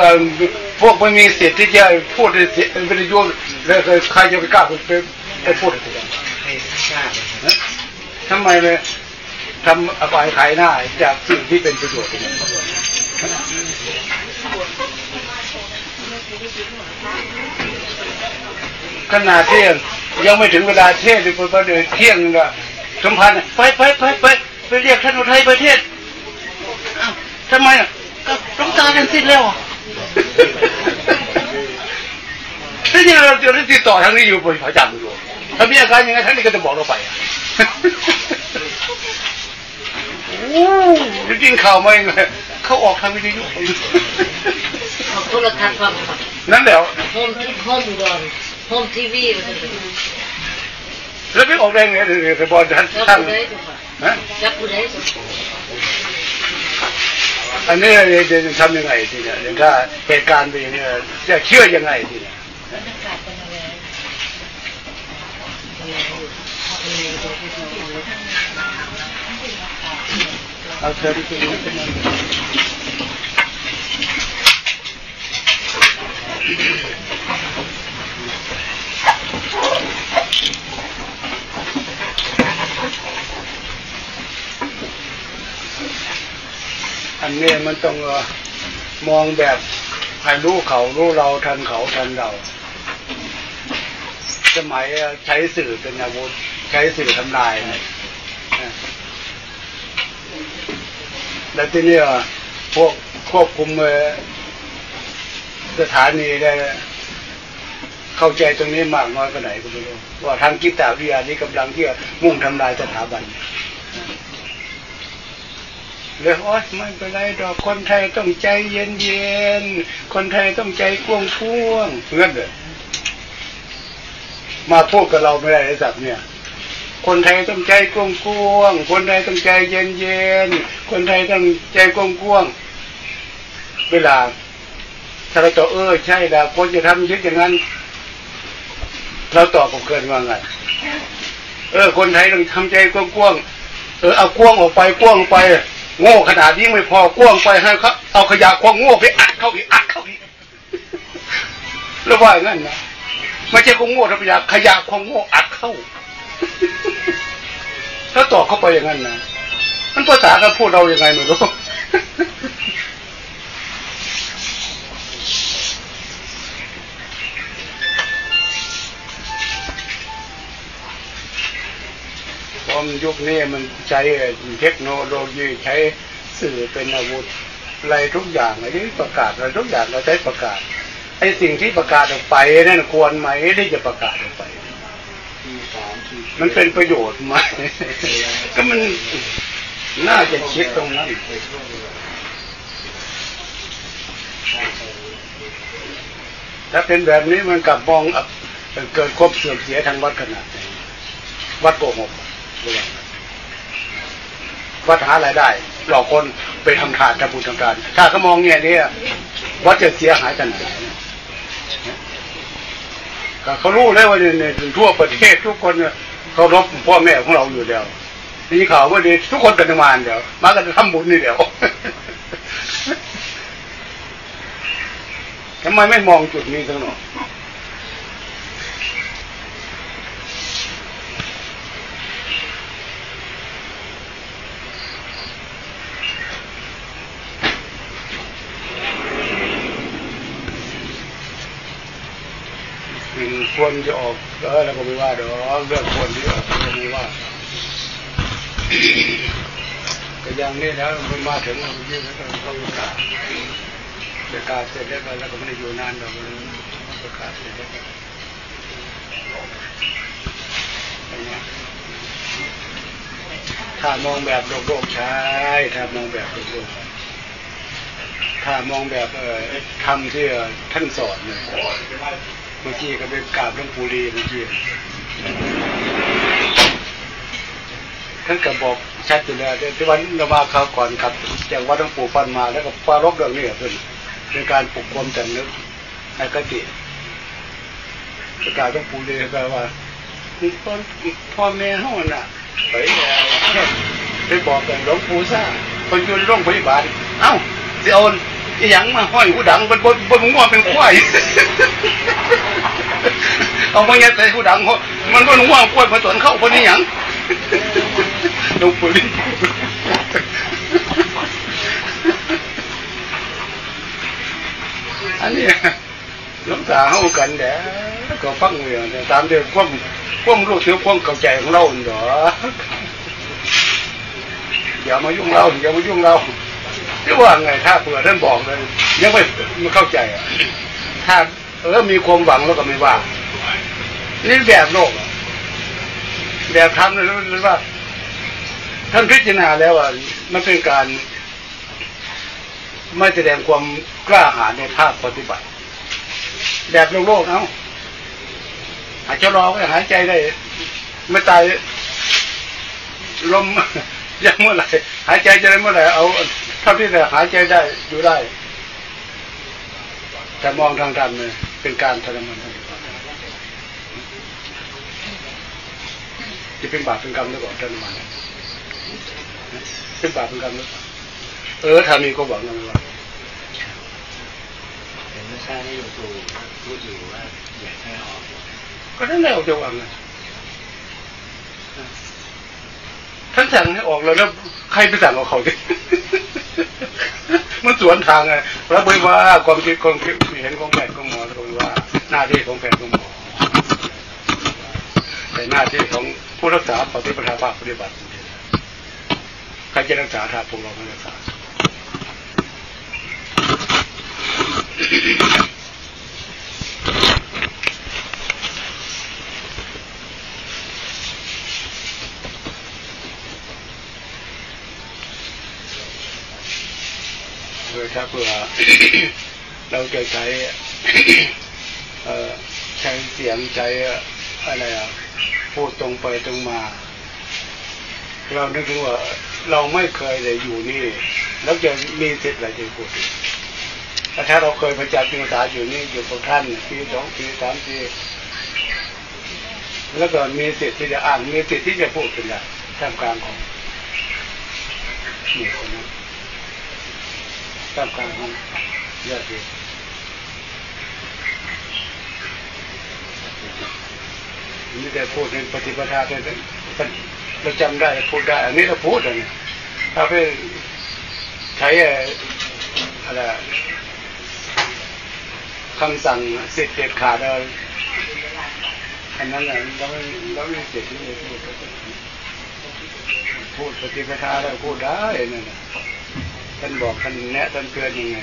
ถ้าพวกไม่มีสิทธิ์ที่จะพูดในเสียงวิทยุแล้วใครจะไปกล้าไปไปพูดให้ทราบนทำไมเลยทำอบายขายหน้าจากสิ่งที่เป็นประโยชน์ขนาดเที่ยงยังไม่ถึงเวลาเทศเลยพอเดินเที่ยงนะสมพันธ์ไปไปไปไปไปเรียกท่านอุทัยไปเทศทำไมอะก็ต้องการกันสิ้นแล้ว ที่จริงเราจะติดต่อทางนี้อยู่ประจำอยู่ถ้ามีอาการยังไงท่านนี้ก็จะบอกเราไปอะโอ้จริงๆข่าวมาเองเลยเขาออกทางวิทยุเอาโทรทัศน์ฟังค่ะนั่นแหละโฮมที่โฮมอุดรโฮมทีวีว่าซั่นเด้อแล้วไม่ออกแรงไงเดี๋ยวบอลท่านจับท่านผู้ใดเจ้าค่ะฮะจับผู้ใดเจ้าค่ะ อันนี้จะทำยังไงทีเนี่ยเดี๋ยวถ้าเหตุการณ์เป็นอย่างนี้จะเชื่อยังไงทีเนี่ยเอาเชิญที่นี่ขึ้น อันนี้มันต้องมองแบบให้รู้เขารู้เราทันเขาทันเรา สมัยใช้สื่อเป็นอาวุธ ใช้สื่อทำลายนะแล้วทีนี้พวกควบคุมสถานีได้เข้าใจตรงนี้มากน้อยขนาดไหนก็ไม่รู้ว่าทางกิตตาวิทยานี้กำลังที่จะมุ่งทำลายสถาบัน เลยโอ๊ยไม่เป็นไรดอกคนไทยต้องใจเย็นเย็นคนไทยต้องใจกว้างท่วงเพื่อนเลยมาพูดกับเราไม่ได้ไอ้สัตว์เนี่ย คนไทยต้องใจกว้างๆคนไทยต้องใจเย็นๆคนไทยต้องใจกว้างๆเวลาถ้าเราตอบเออใช่แล้วคนจะทำยึดอย่างนั้น เราตอบผมเกินว่าไงเออ คนไทยต้องทำใจกว้างๆเออเอากว้างออกไปกว้างไป โง่ขนาดนี้ไม่พอกว้างไปให้เขาเอาขยะความโง่ไปอัดเข้าอีกอัดเข้าอีกแล้วว่าอย่างนั้นนะไม่ใช่ความโง่ธรรมดาขยะความโง่อัดเข้าถ้าตอบเข้าไปอย่างนั้นนะมันภาษาการพูดเราอย่างไงไม่รู้ ตอนยุคนี้มันใช้เทคโนโลยีใช้สื่อเป็นอาวุธอะไรทุกอย่างไอ้ที่ประกาศอะไรทุกอย่างเราใช้ประกาศไอ้สิ่งที่ประกาศออกไปนั่นควรไหมที่จะประกาศออกไป มันเป็นประโยชน์ไหมก็มันน่าจะคิดตรงนั้นถ้าเป็นแบบนี้มันกลับมองเกิดความเสื่อมเสียทางวัดขนาดไหนวัดโกหก วัดหารายได้ หลอกคนไปทำทานทำบุญทำทาน ถ้าเขามองเนี่ยเนี่ยวัดจะเสียหายขนาดไหนก็เขารู้แล้วว่าเนี่ยทั่วประเทศทุกคนเขารบพ่อแม่ของเราอยู่แล้วนี่ข่าวว่าดีทุกคนกันทำงานเดี๋ยว มากันทำบุญนี่เดี๋ยวทำไมไม่มองจุดนี้ทั้งหมดอืม ควรจะออกเออแล้วก็ไม่ว่าเดี๋ยวเรื่องควรที่ออกก็ไม่ว่าก็อย่างนี้แล้วมันมาถึงเรายื่นแล้วก็ต้องประกาศประกาศเสร็จแล้วก็แล้วก็ไม่ได้อยู่นานเราก็เลยประกาศเสร็จแล้วถ้ามองแบบโลกโลกใช่ถ้ามองแบบโลกโลกถ้ามองแบบเออทำที่ท่านสอนเนี่ย เมื่อกี้ก็ไปกราบหลวงปู่ลีเมื่อกี้ท่านก็บอกชัดอยู่แล้วที่วันเรามาคราวก่อนครับอย่างวัดหลวงปู่ฟันมาแล้วก็ปารบเรื่องนี้ขึ้นเป็นการปลุกความจำนึกในกติประกาศหลวงปู่เลยก็ว่าพ่อพ่อแม่เฮาน่ะไปแล้วไปบอกกับหลวงปู่ซ่าคนยู่ในโรงพยาบาลเอ้าสิเอาอีห ยังมาห้อยหูดังบนบนบนหัวเป็นควายเอามายัดใส่หูดังเขามันบนหัวควายมาสวนเข้าคนนี้หยังลงปุ๋ยอันนี้หลวงตาเข้ากันเด้อก็ฟังเรื่องตามเรื่องความความรู้สึกความเข้าใจของเราเนาะอย่ามายุ่งเราอย่ามายุ่งเรา ที่ว่าไงถ้าเผื่อท่านบอกเลยยังไม่ไม่เข้าใจอะถ้าเออมีความหวังแล้วก็ไม่ว่า นี่แบบโลกแบบทำเลยรู้ว่า ท่านพิจารณาแล้วว่ามันเป็นการ ไม่แสดงความกล้าหาญในภาคปฏิบัติ แบบโลกโลกเอ้าอาจจะรอไว้หายใจได้ ไม่ตายลม ยังเมื่อไหร่หายใจจะได้เมื่อไหร่เอาเท่าที่จะหายใจได้อยู่ได้ แต่มองทางธรรมเนี่ยเป็นการทรมานทางจิตจะเป็นบาปเป็นกรรมหรือเปล่าทรมานเป็นบาปเป็นกรรมหรือเปล่าเออถ้ามีก็หวังนะว่าเห็นเมื่อเช้านี้หลวงปู่พูดอยู่ว่าอยากให้ออกก็นั่นแหละจะหวังนะ ท่านสั่งให้ออกแล้วแล้วใครไปสั่งเอาเขาดิมันสวนทางไงพระบุญว่าความคิดความคิดเห็นของแพทย์ของหมอแล้วก็ว่า หน้าที่ของแพทย์ของหมอแต่หน้าที่ของผู้รักษาปฏิปทาภาคปฏิบัติใครจะรักษาถ้าพวกเราไม่รักษา เออถ้าเผื่อเราจะใช้ใช้เสียงใช้อะไรอะพูดตรงไปตรงมา เรานึกถึงว่า เราไม่เคยได้อยู่นี่ แล้วจะมีสิทธิ์อะไรจะพูดแต่ถ้าเราเคยประจักษ์ศึกษาอยู่นี่อยู่กับท่านปีสองปีสามปีแล้วก็มีสิทธิ์ที่จะอ่านมีสิทธิ์ที่จะพูดเป็นได้ท่ามกลางของหมู่คนนั้น ท่ามกางของญาติโยมนี่แต่พูดในปฏิปทาแต่เราจำได้พูดได้ อันนี้เราพูดอันนี้ถ้าไปใช้อะไรคำสั่งสิทธิ์เด็ดขาดอะไรอันนั้นน่ะเราไม่เราไม่เสร็จที่พูดพูดปฏิปทาแล้วพูดได้นั่นน่ะ ท่านบอกท่านแนะท่านเตือนยังไง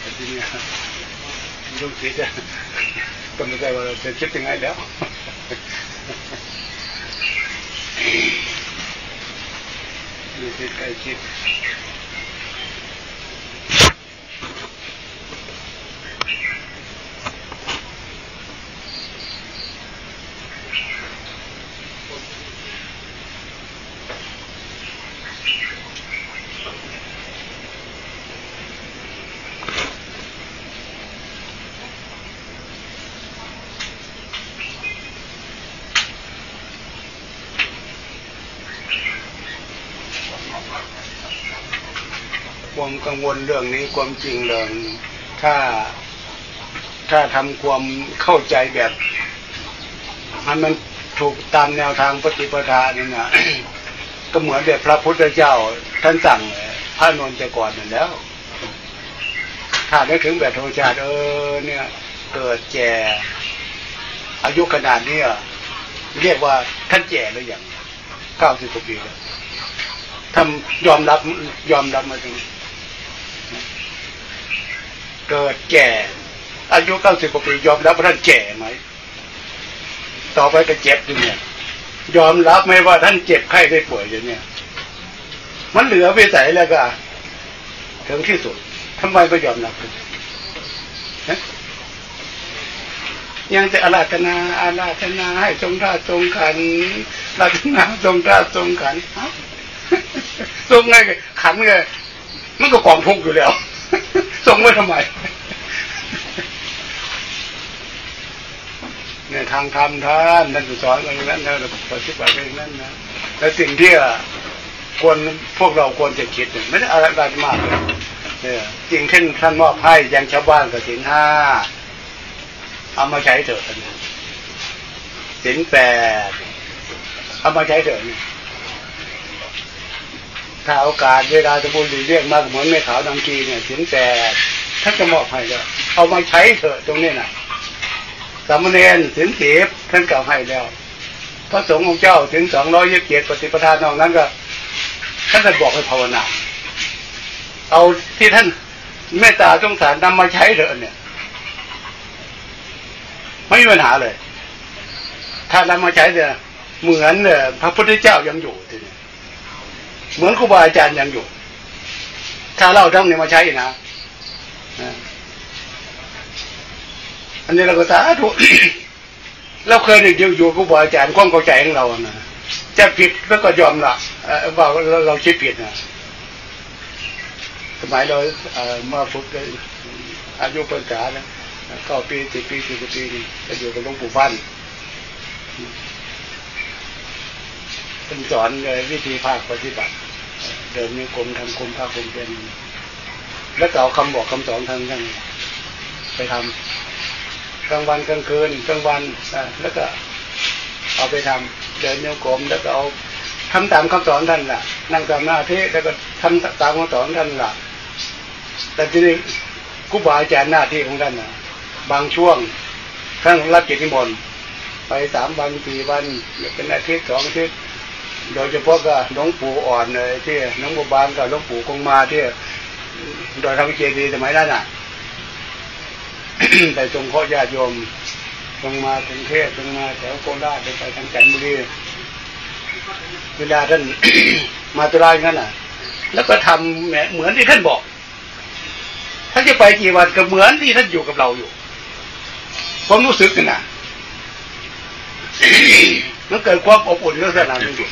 แต่ทีนี้ลูกศิษย์ก็ไม่ได้ว่าเราจะคิดยังไงแล้วลูกศิษย์ใกล้ชิด ค วามกังวลเรื่องนี้ความจริงเรื่องถ้าถ้าทำความเข้าใจแบบให้มันถูกตามแนวทางปฏิปทานี่นะก็เหมือนแบบพระพุทธเจ้า ท่านสั่งพระนนท์แต่ก่อนนั่นแล้วถ้าได้ถึงแบบโทชาติเออเนี่ย เกิดแก่อายุขนาดนี้เรียกว่าท่านแก่หรือยังเก้าสิบกว่าปีแล้วทำยอมรับยอมรับมาถึง เกิดแก่ อายุเก้าสิบกว่าปียอมรับว่าท่านแก่ไหม ต่อไปก็เจ็บอยู่เนี่ย ยอมรับไหมว่าท่านเจ็บไข้ได้ป่วยอยู่เนี่ย มันเหลือไปใส่แล้วก็ถึงที่สุดทำไมไม่ยอมรับยังจะอาราธนาอาราธนาให้ทรงท่าทรงขันอาราธนาทรงท่าทรงขันเอ้าทรงไงขันไงมันก็กองทุกอยู่แล้ว ทรงไว้ทำไมเนี่ยทางธรรมท่านท่านสอนอย่างนั้นนะเราปฏิบัติอย่างนั้นนะแต่สิ่งที่ควรพวกเราควรจะคิดไม่ได้อะไรมากเลยเนี่ยจริงเช่นท่านมอบให้ยังชาวบ้านกับสินห้าเอามาใช้เถอะสินแปดเอามาใช้เถอะเนี่ย ถ้าโอกาสเวลาจะพูดเรียกมากเหมือนแม่ขาวดังกีเนี่ยสินแปดท่านจะมอบให้ก็เอามาใช้เถอะตรงนี้น่ะสามเณรสินสีบท่านเก่าให้แล้ว พระสงฆ์องค์เจ้าถึงสองร้อยยี่สิบเจ็ดปฏิปทานนอกนั้นก็ท่านก็บอกให้ภาวนา เอาที่ท่านเมตตาสงสารนำมาใช้เถอะเนี่ย ไม่มีปัญหาเลย ถ้านำมาใช้เนี่ยเหมือนเนี่ยพระพุทธเจ้ายังอยู่ทีนี้ เหมือนครูบาอาจารย์ยังอยู่ ถ้าเราทั้งเนี่ยมาใช้นะอันนี้เราก็สาธุเราเคยอยู่อยู่ครูบาอาจารย์ความเข้าใจของเรานะจะผิดแล้วก็ยอมละว่าเราเราคิดผิดนะสมัยเราเอ่อมาฝึกอายุปัญษานะเก้าปีสิบปีสิบปีนี่จะอยู่กับหลวงปู่ฟันเป็นสอนเลยวิธีภาคปฏิบัติ เดินมีกรมทำกรมภาคกรมเป็นแล้วก็เอาคำบอกคำสอนทางนั้นไปทำกลางวันกลางคืนกลางวันแล้วก็เอาไปทำเดินโยกรมแล้วก็เอาทำตามคำสอนท่านล่ะ นั่งตามหน้าที่แล้วก็ทำตามคำสอนท่านล่ะ แต่ทีนี้ครูบาอาจารย์หน้าที่ของท่านนะบางช่วงท่านรับกิจนิมนต์ไปสามวันสี่วันเป็นอาทิตย์สองอาทิตย์ โดยเฉพาะก็หลวงปู่อ่อนเลยที่หลวงปู่บานกับหลวงปู่คงมาที่โดยทำเจดีย์สมัยนั้นน่ะแต่ทรงข้อญาติโยมทรงมาถึงเทศทรงมาแถวโคราชไปทางจันบุรีเวลาท่านมาตุลาอย่างนั้นน่ะ แล้วก็ทำเหมือนที่ท่านบอกท่านจะไปกี่วันก็เหมือนที่ท่านอยู่กับเราอยู่ผมรู้สึกนะมันเกิดความอบอุ่นลักษณะนี้อยู่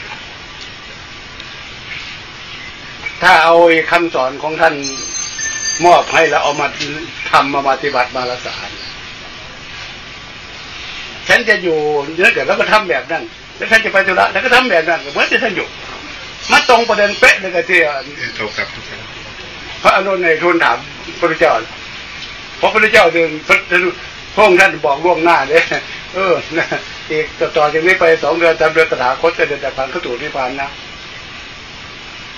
ถ้าเอาคำสอนของท่านมอบให้แล้วเอามาทำมาปฏิบัติมารักษาฉันจะอยู่เนื้อเกิดแล้วก็ทำแบบนั้นแล้วท่านจะไปธุระแล้วก็ทำแบบนั้นเหมือนที่ท่านอยู่มาตรงประเด็นเป๊ะเลยกับที่ถูกครับทุกท่านพระอนุนในทูลถามพระพุทธเจ้าเพราะพระพุทธเจ้าเดินพระพระองค์ท่านบอกล่วงหน้าเลยเออนะอีกต่อจากนี้ไปสองเดือนตามเดือนตถาคตจะเดินแต่พันเข้าสู่นิพพานนะ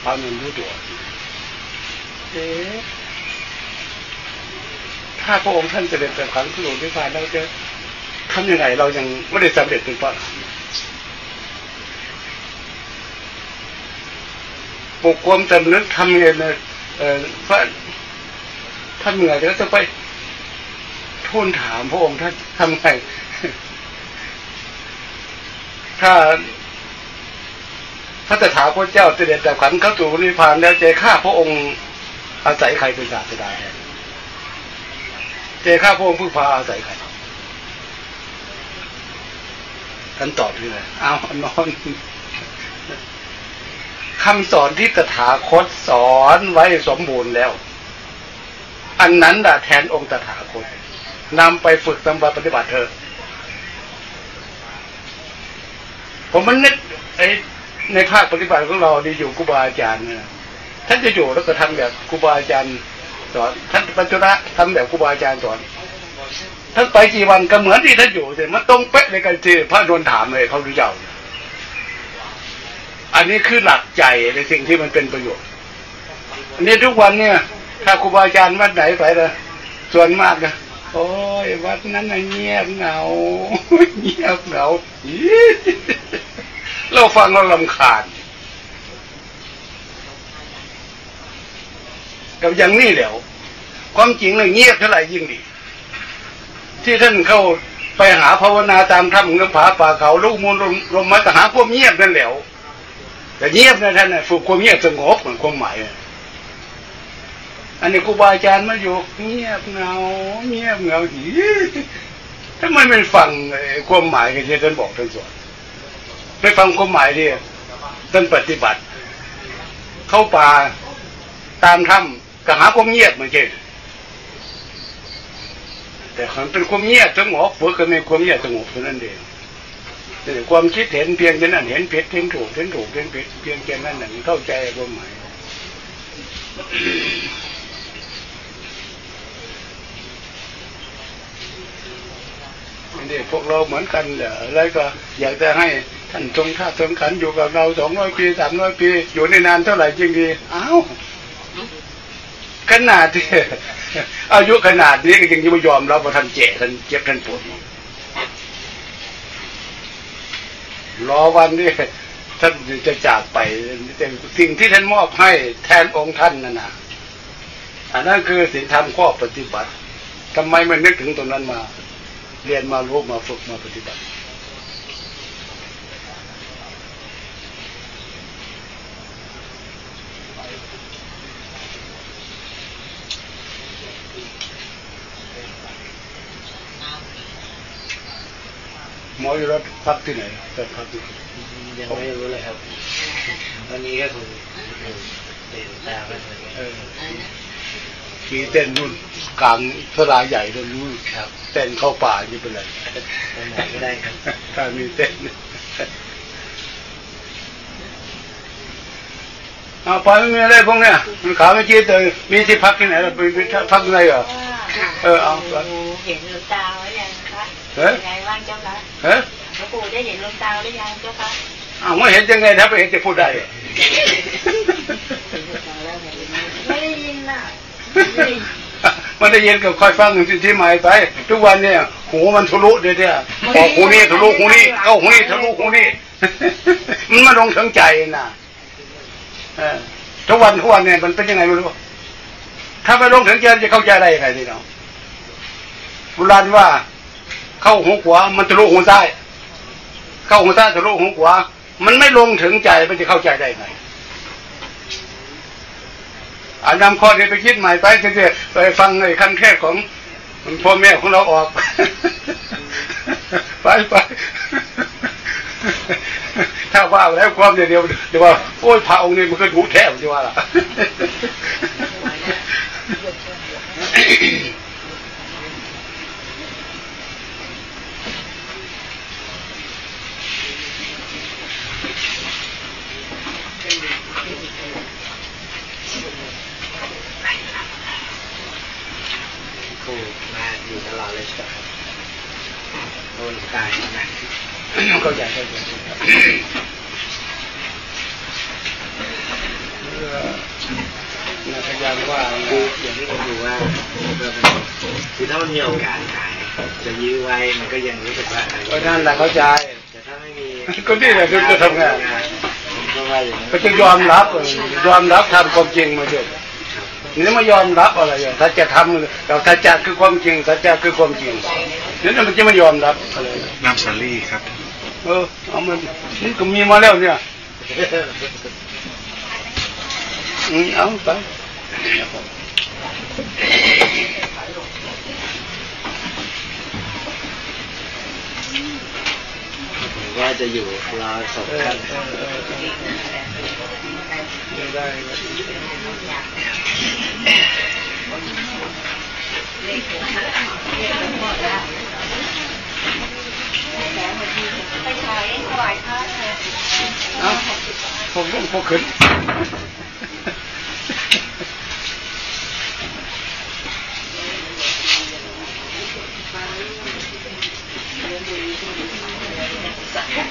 พระนุนรู้ตัวเอ๊ะถ้าพระองค์ท่านจะเดินแต่พันเข้าสู่นิพพานแล้วจะทำยังไงเรายังไม่ได้สำเร็จเป็นพระอรหันปลุกความจำนึกทำยังไงเนี่ยเออพระท่านเหนื่อยแล้วจะไปทูลถามพระองค์ท่านทำไงถ้า พระตถาคตเจ้าเสด็จแต่ขันเข้าสู่นิพพานแล้วจะฆ่าพระองค์อาศัยใครเป็นศาสดาเจะฆ่าพระองค์พึ่งพาอาศัยใครท่านตอบที่ไหนเอานอนคำสอนที่ตถาคตสอนไว้สมบูรณ์แล้ว อันนั้นด่ะแทนองค์ตถาคตนำไปฝึกตำปฏิบัติเถอะผมมันนึกไอ้ ในภาคปฏิบัติของเราดีอยู่ครูบาอาจารย์เนี่ยท่านจะอยู่แล้วก็ทำแบบครูบาอาจารย์สอนท่านปัจจุบันทำแบบครูบาอาจารย์สอนท่านไปกี่วันก็เหมือนที่ท่านอยู่เลยมันตรงเป๊ะเลยกันที่พระโดนถามเลยเขาดูเจ้าอันนี้คือหลักใจในสิ่งที่มันเป็นประโยชน์อันนี้ทุกวันเนี่ย ถ้าครูบาอาจารย์วัดไหนไปเลยส่วนมากนะโอ้ยวัดนั้นเงียบเหงาเงียบเหงา เราฟังเราลำคาญกับอย่างนี้แล้ว ความจริงเลยเงียบเท่าไหร่ยิ่งดี ที่ท่านเข้าไปหาภาวนาตามถ้ำน้ำผาป่าเขาลูกมูลลมมาแต่หาความเงียบนั่นแหล้วแต่เงียบนะท่านนะฝึกความเงียบสงบเหมือนความหมายอันนี้ครูบาอาจารย์มาอยู่เงียบเงา เงียบเงาหีถ้ามันไม่ฟังความหมายที่ท่านบอกท่านสอน ไม่ฟังความหมายที่ท่านปฏิบัติ เข้าป่าตามถ้ำก็หาความเงียบเหมือนกันแต่มันเป็นความเงียบสงบฝึกก็มีความเงียบสงบเท่านั้นเองความคิดเห็นเพียงแค่นั้นเห็นผิดเห็นถูกเห็นถูกเห็นผิดเพียงแค่นั้นน่ะเข้าใจความหมายนี่พวกเราเหมือนกันเหรอแล้วก็อยากจะให้ ท่านทรงท่าทรงขันอยู่กับเราสองร้อยปีสามร้อยปีอยู่ในนานเท่าไหร่จริงดีอ้าวขนาดที่อายุขนาดนี้ก็ยังไม่ยอมรับว่าท่านเจ็บท่านเจ็บท่านปวดรอวันนี้ท่านจะจากไปแต่สิ่งที่ท่านมอบให้แทนองค์ท่านนั่นนะอันนั้นคือศีลธรรมข้อปฏิบัติทำไมไม่นึกถึงตรงนั้นมา เรียนมารู้มาฝึกมาปฏิบัติ หมออยู่รถพักที่ไหนแต่พักที่ยังไม่รู้เลยครับตอนนี้ก็คงเดินตามไปเหมือนกันเออมีเต้นนู่นกลางสลาใหญ่ตรงนู้นครับเต้นเข้าป่าอยู่เป็นไรไปไหนก็ได้ครับถ้ามีเต้นเอาไปไม่มีอะไรพวกเนี้ยมันขาไม่จี๊ดเลยมีที่พักที่ไหนล่ะไปไปพักที่ไหนเหรอเออเอาไปเห็นหลวงตาหรือยัง คะเฮ้ยยังไงบ้างเจ้าคะเฮ้ยหลวงปู่ได้เห็นหลวงตาหรือยังเจ้าคะอ้าวไม่เห็นยังไงถ้าไปเห็นจะพูดได้เหรอไม่ได้ยินน่ะมันได้ยินกับคอยฟังสิ่งที่หมายไป ทุกวันเนี่ยหูมันทะลุเดี๋ยวเนี่ยออกหูนี่ทะลุหูนี่เข้าหูนี่ทะลุหูนี่มันมาลงถึงใจนะเออทุกวันทุกวันเนี่ยมันเป็นยังไงไม่รู้ถ้าไปลงถึงใจจะเข้าใจได้ยังไงพี่น้องโบราณว่า เข้าหูขวา มันทะลุหูซ้ายเข้าหูซ้ายทะลุหูขวา มันไม่ลงถึงใจมันจะเข้าใจได้ไงอานำข้อนี้ไปคิดใหม่ไปจะเดี๋ยวไปฟังไอ้คำแค่ของพ่อแม่ของเราออก ไปไปถ้าว่าแล้วความเดียวเดียวเดี๋ยวว่าโอ้ยพระองค์นี้มันก็ถูแทบจะว่าล่ะ ครูมาอยู่ตลอดเลยใช่ไหมครับโดนตายนะเข้าใจเข้าใจเออนักพยายามว่าคืออย่างที่ผมอยู่ว่าคือถ้ามันมีโอกาสขายจะยื้อไว้มันก็ยังรู้สึกว่าก็นั่นแหละเข้าใจแต่ถ้าไม่มีก็นี่แหละคือจะทำงาน มก็ว่าอย่างนั้นก็จะยอมรับเออยอมรับทำความจริงมาด้วยนี่ไม่ยอมรับอะไรอย่างถ้าจะทำเราถ้าจะคือความจริงถ้าจะคือความจริงนี่มันจะไม่ยอมรับอะไรน้ำสาลี่ครับ เออเอามันนี่ก็มีมาแล้วเนี่ยอืมเอาไป ว่าจะอยู่รอศพเออท่านเออเออเออได้เอาผมต้องพกขึ้นนี่อย่างเงี้ยพวกอันเดียวกัน ครับ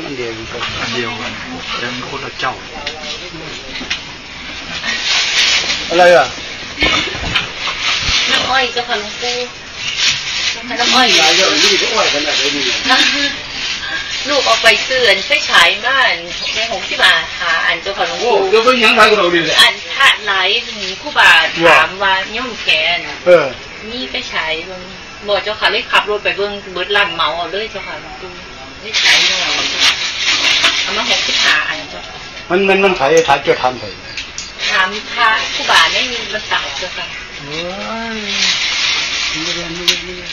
อันเดียวกันเป็นคนละเจ้า อะไรอะน้ำอ้อยเจ้าค่ะหลวงปู่น้ำอ้อยหลายเยอะนี่ก็อ้อยขนาดนี้ลูกเอาไปซื้ออันไฟฉายมาอันในหงที่มาหาอันเจ้าค่ะหลวงโอ้ปู่เดี๋ยวไปยังทางเราดีเลยอันพระไหลผู้บาถามว่าย่อมแขนเออนี่ไปฉายเบิ่งบอกเจ้าค่ะเลยขับรถไปเบิ่งเบิดร้านเหมาเอาเลยเจ้าค่ะหลวงปู่ไม่ฉายหน่อยเอามาหกสิบห้าอันเจ้าค่ะมันมันมันไผ่ถ่ายจะทำไปฮ ถามพระผู้บาเนี่ยมีมันต่างเจ้าค่ะโอ้ยไม่เรียนไม่เรียนไม่เรียน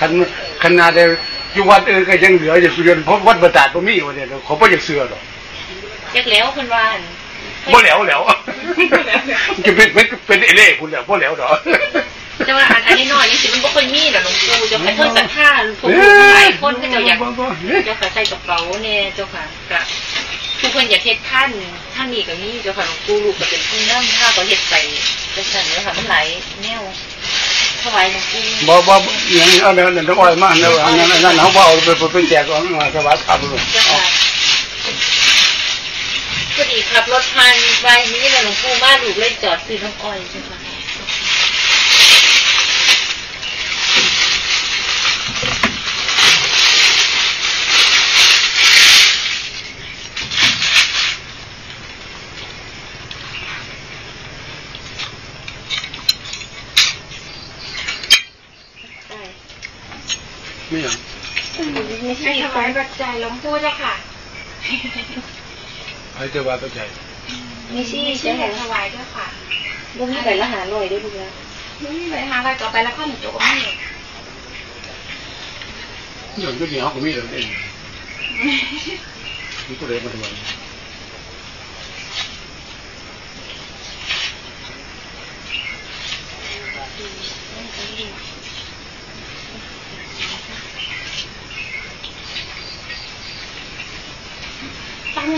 คันขนาดเดียวอยู่วัดอื่นก็ยังเหลืออยู่เรียนเพราะวัดบรรดาตรงนี้วันเดียวเขาไม่อยากเสือหรอกเรียกแล้วคุณว่าบ่แล้วแล้วจะเป็นเป็นเป็นเอเล่คุณแล้วบ่แล้วดอกแต่ว่าอันอันนี้น้อยนี่สิมันบ่ค่อยมีนะหลวงปู่เจ้าค่ะเพิ่นศรัทธาพวกลูกหลายคนก็เจ้าอยากเจ้าค่ะใส่กระเป๋าเนี่ยเจ้าค่ะก็ ทุกคนอยากเฮ็ดท่านท่านนี่ก็มีเจ้าค่ะหลวงปู่ลูกก็เป็นผู้นำถ้าก็เฮ็ดไปจังซั่นเด้อค่ะมันหลายแนวถวายหลวงปู่บ่บ่อย่างอันนั้นนั่นต้องอ้อยมากนะอันนั้นอันนั้นเขาบ่เอาไปเป็นแจกเอามาสวัสดิ์ครับเลยเจ้าค่ะพอดีขับรถผ่านไปนี้แหละหลวงปู่มาลูกเลยจอดซื้อน้ำอ้อยเจ้าค่ะ ไม่อย่างไม่ใช่ถวายปัจจัยหลวงปู่เจ้าค่ะใครจะว่าไปใจมีซี่ไม่ใช่ใช่ไหมถวายเจ้าค่ะบ่มีใบละหาลอยด้วยลูกนะไม่มีไปหาอะไรต่อไปแล้วข้าหนูโจก็ไม่อย่างก็เหนียวก็มีแล้วเองมีผู้ใดมาทำไม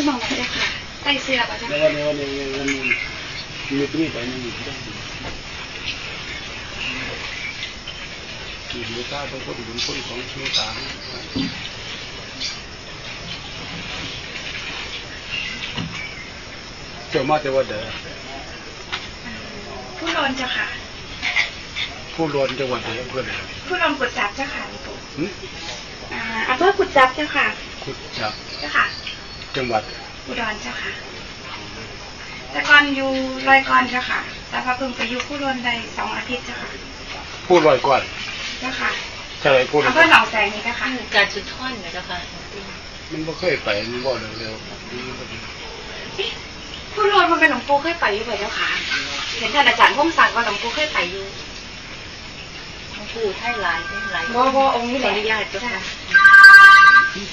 ตั้งไว้มองเลยค่ะใส่เสื้อป่ะจ้าแล้วค่ะวันนี้วันนี้วันนี้มีตัวนี้ไปนี่มีที่ได้มีเหลือตาต้องคนบุญคนของชูตาเจ้ามาแต่ว่าเด้อผู้รอนเจ้าค่ะ ผู้ล้วนจังหวัดเดียวเพื่อนผู้รอนกุดจับเจ้าค่ะหลวงปู่อ่าอำเภอกุดจับเจ้าค่ะขุดจากเจ้าค่ะ จังหวัด อุดรเจ้าค่ะ แต่ก่อนอยู่ลอยก่อนเจ้าค่ะ แต่พอเพิ่งไปอยู่ผู้รอนได้สองอาทิตย์เจ้าค่ะผู้ลอยก่อนเจ้าค่ะใช่ไหมผู้ลอยอำเภอหนองแสงนี่เจ้าค่ะการสุดท่อนนะเจ้าค่ะ มันไม่เคยไปมันบ่เร็วผู้รอนมันเป็นหลวงปู่เคยไปอยู่บ่เจ้าค่ะ เห็นท่านอาจารย์พงศักดิ์ว่าหลวงปู่เคยไปอยู่หลวงปู่ให้หลายหลายบ่บ่องค์นี้ขแหอละอนุญาตเจ้าค่ะ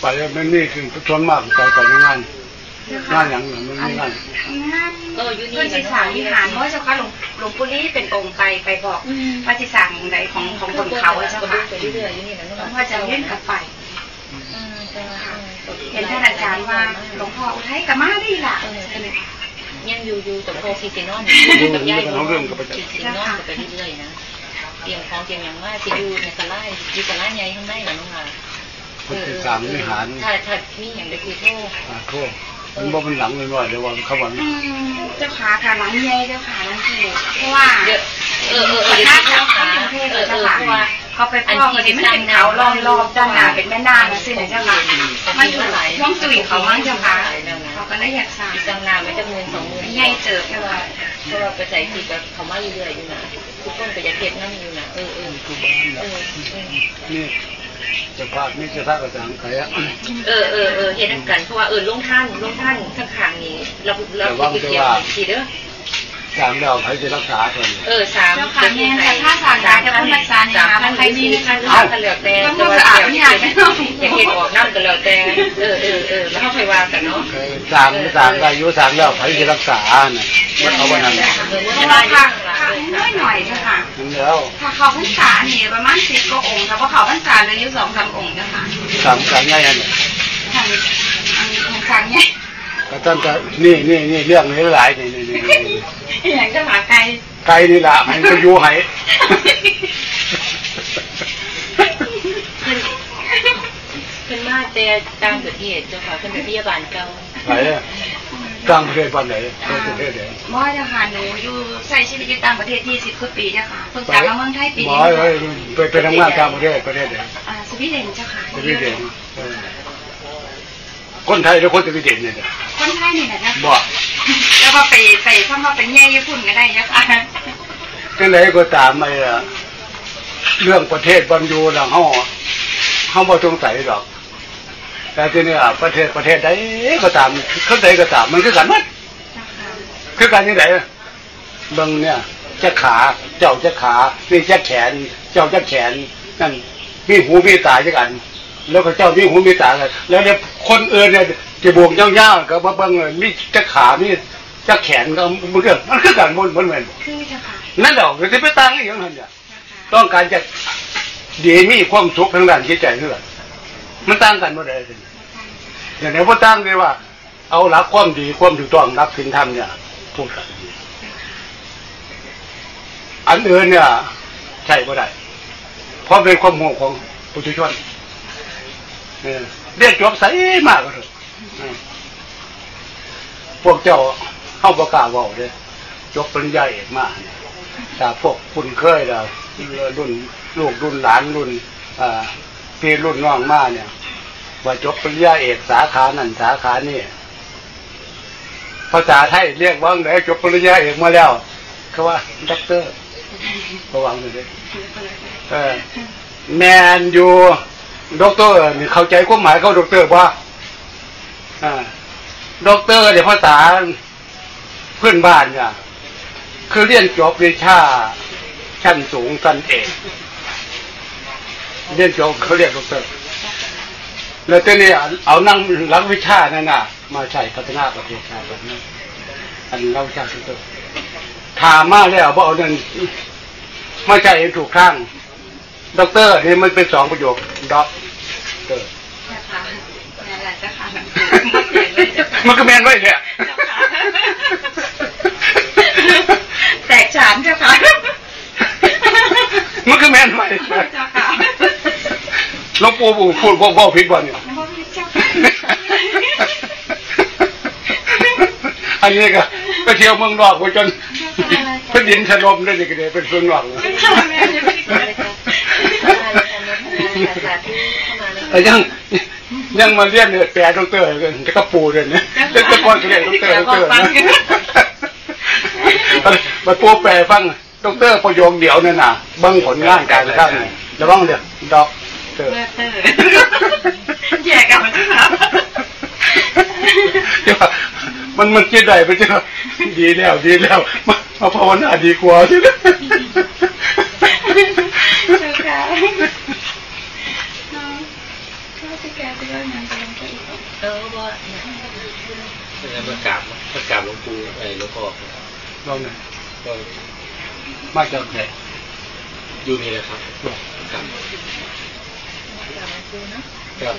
ไปแล้วมันนี่คือชนมากไปไปงานเจ้างาค่ะนอย่างนั้นมันไม่งานงานเอออยู่นี่เพื่อนสิสร้างวิหารเพราะเจ้าค่ะหลวงหลวงปู่ลี่เป็นองค์ไปไปบอกว่าสิสร้างองค์ใดของของบนเขาเจ้าค่ะไปเรื่อยๆอยู่นี่นะหลวงพ่อจะเล่นกับไฟเห็นท่านอาจารย์ว่าหลวงพ่ออุทัยกับมาได้ล่ะใช่ไหมคะยังอยู่อยู่กับโพซีซีนอนกับยายซีซีนอนไปเรื่อยๆนะเตรียมของเตรียมอย่างว่าสิอยู่ในสลายอยู่สลายใหญ่ข้างในน่ะน้องมา คนที่สามวิหารถ้าถ้ามีอย่างใดคือโทษอาโทษมันบ่มันหลังเลยว่าเดี๋ยวว่าเขาว่าอืมเจ้าขาค่ะหลังใหญ่เจ้าขาหลวงปู่เพราะว่าเยอะเออเออเอคอนเดี๋ยวหน้าที่จาเขากหาเขากรุงเทพเออเอเจ้าอค่ะเพราะว่าเขาไปพ่อมันมันเป็นเขาล้อมรอบด้านหน้าเป็นแม่นางสิเจ้าค่ะมันถูกห้องจุ๋ยเขามั้งเจ้าค่ะเขาก็เลยอยากสร้างอีกตั้งนานไม่จะเงินสองหมื่นใหญ่เจิบเจ้าค่ะเพราะว่าไปใส่จีบแบบเขามาเรื่อยๆอยู่นะทุกคนก็จะเทปนั่นอยู่นะเออเออเออนี่ จะพาดนี่จะทักอาจารย์ใครอะเออเออเออเห็นกันเพราะว่าเออลงท่านลงท่านข้างๆนี้เราเราไปเกี่ยวทีเด้อ สามดาวใครจะรักษาคน เออสามเจ้าค่ะแม่แต่ถ้าสารการจะพ้นรักษาเนี่ยมันใครมีท่าท่านนกันเหลือแต่ต้องมาสะอาดเนี่ยอย่าเห็นออกน้ำกันเหลือแต่เออเออเออแล้วเขาไปวางกันเนาะสามสามอายุสามแล้วใครจะรักษาเนี่ยมันเอาไว้นั่นเพราะว่าค่ะค่ะน้อยหน่อยเจ้าค่ะนั่นแล้วถ้าเขาพรรษาเนี่ยประมาณสิบกว่าองค์ค่ะเพราะเขาพรรษาเลยอยู่สองสามองค์เจ้าค่ะสามสามง่ายอันเนี่ยทางอันทางครั้งเนี่ย ก็ท่านก็นี่นี่นี่เรื่องนี้หลายนี่นี่นี่อย่างเจ้าค่ะไกลใครนี่ละให้ไปอยู่ให้ขึ้นมาแต่ต่างประเทศเจ้าค่ะขึ้นเป็นพยาบาลเก่าไหนอะต่างประเทศบ้านไหนประเทศไหนบ่เจ้าค่ะหนูอยู่ใช้ชีวิตอยู่ต่างประเทศที่สิบกว่าปีเจ้าค่ะเพิ่งกลับมาเมืองไทยปีหมนี้อเอ้ยไปไปทำงานต่างประเทศประเทศไหนอ่าสวีเดนเจ้าค่ะสวีเดนเออ คนไทยหรือคนสวีเดนเนี่ยคนไทยนี่แหละนะบอกแล้วก็ไปไปทำว่าเป็นแย่ญี่ปุ่นก็ได้เจ้าค่ะจังไหนก็ตามไอ้อะเรื่องประเทศบรรยูหลังห้อเขาบ่สงสัยหรอก แต่ทีนี้อะประเทศประเทศใดก็ตามเขาใดก็ตามมันคือกันหมัดเจ้าค่ะคือการที่ไหนเบิ่งเนี่ยจะขาเจ้าจะขานี่จะแขน เจ้าจะแขนนั่นมีหูมีตาจักัน แล้วก็เจ้ามีหูมีตากันแล้วเนี่ยคนอื่นเนี่ยจะบวกเงาๆก็มาเบิ่งเลยมีจะขามีจะแขนก็มันก็มันคือการบนบนเหมือนคือเจ้าค่ะนั่นแหละจะไปตั้งอย่างนั้นเนี่ยต้องการจะดีมีความสุขทางด้านจิตใจเพื่อมันตั้งกันหมดเลยอย่างนี้พอตั้งเลยว่า เอาหลักความดีความถูกต้องรับสินธรรมเนี่ยพูดกันอันอื่นเนี่ยใช่ก็ได้เพราะเป็นความโง่ของปุถุชน เรียกจบใสมากเถอะเออพวกเจ้าเข้าประกาศว่าเลยจบปริญญาเอกมาเนี่ยแต่พวกคุณเคยแล้วรุ่นลูกรุ่นหลานรุ่นพี่รุ่นน้องมาเนี่ย ว่าจบปริญญาเอกสาขานั่นสาขานี่ภาษาไทยเรียกว่าไหนจบปริญญาเอกมาแล้วเขาว่าด็อกเตอร์ระวังเลยเออแมนอยู่ ด็อกเตอร์มีเข้าใจความหมายเขาด็อกเตอร์ว่าอ่าด็อกเตอร์เดี๋ยวภาษาเพื่อนบ้านเนี่ยคือเรียนจบวิชาชั้นสูงกันเอกเรียนจบเขาเรียกด็อกเตอร์แล้วทีนี้เอานั่งหลักวิชานั่นน่ะ มาใช้พัฒนาประเทศชาติแบบนี้อันเราชาติตัวถามมาแล้วบอกเอานั่นมาใช้ถูกข้างด็อกเตอร์นี่มันเป็นสองประโยคด็อก เตอร์เจ้าค่ะนั่นแหละเจ้าค่ะมันก็แมนไว้เนี่ยแตกฉานเจ้าค่ะมันก็แมนไว้เจ้าค่ะหลวงปู่พูดว่าว่าผิดบ่เนี่ยบ่มีเจ้าค่ะอันนี้ก็ไปเที่ยวเมืองนอกไปจนแผ่นดินถล่มเลยนี่ก็เลยเป็นเมืองนอกเลยแม่ยัง ไม่ได้แต่ยังยังมาเรียนเนี่ยแปลด็อกเตอร์กันก็ปูเลยเนี่ยเด็กตะกอนก็เรียนด็อกเตอร์ด็อกเตอร์นะมาปูแปลฟังด็อกเตอร์ประโยคเดียวเนี่ยนะเบิ่งผลงานการกระทำเนี่ยระวังเดี๋ยวด็อกเตอร์แย่กันเจ้าค่ะเดี๋ยวมันมันคิดได้ไปเจ้าดีแล้วดีแล้วมามาภาวนาดีกว่าใช่ไหมเจ้าค่ะน้อง เขาจะแก้ไปด้วยงานกำลังจะอีกเออว่าแล้วมากราบมากราบหลวงปู่ไอ้หลวงพ่อลองหน่อยก็มาจากไหนอยู่นี่แหละครับครับครับ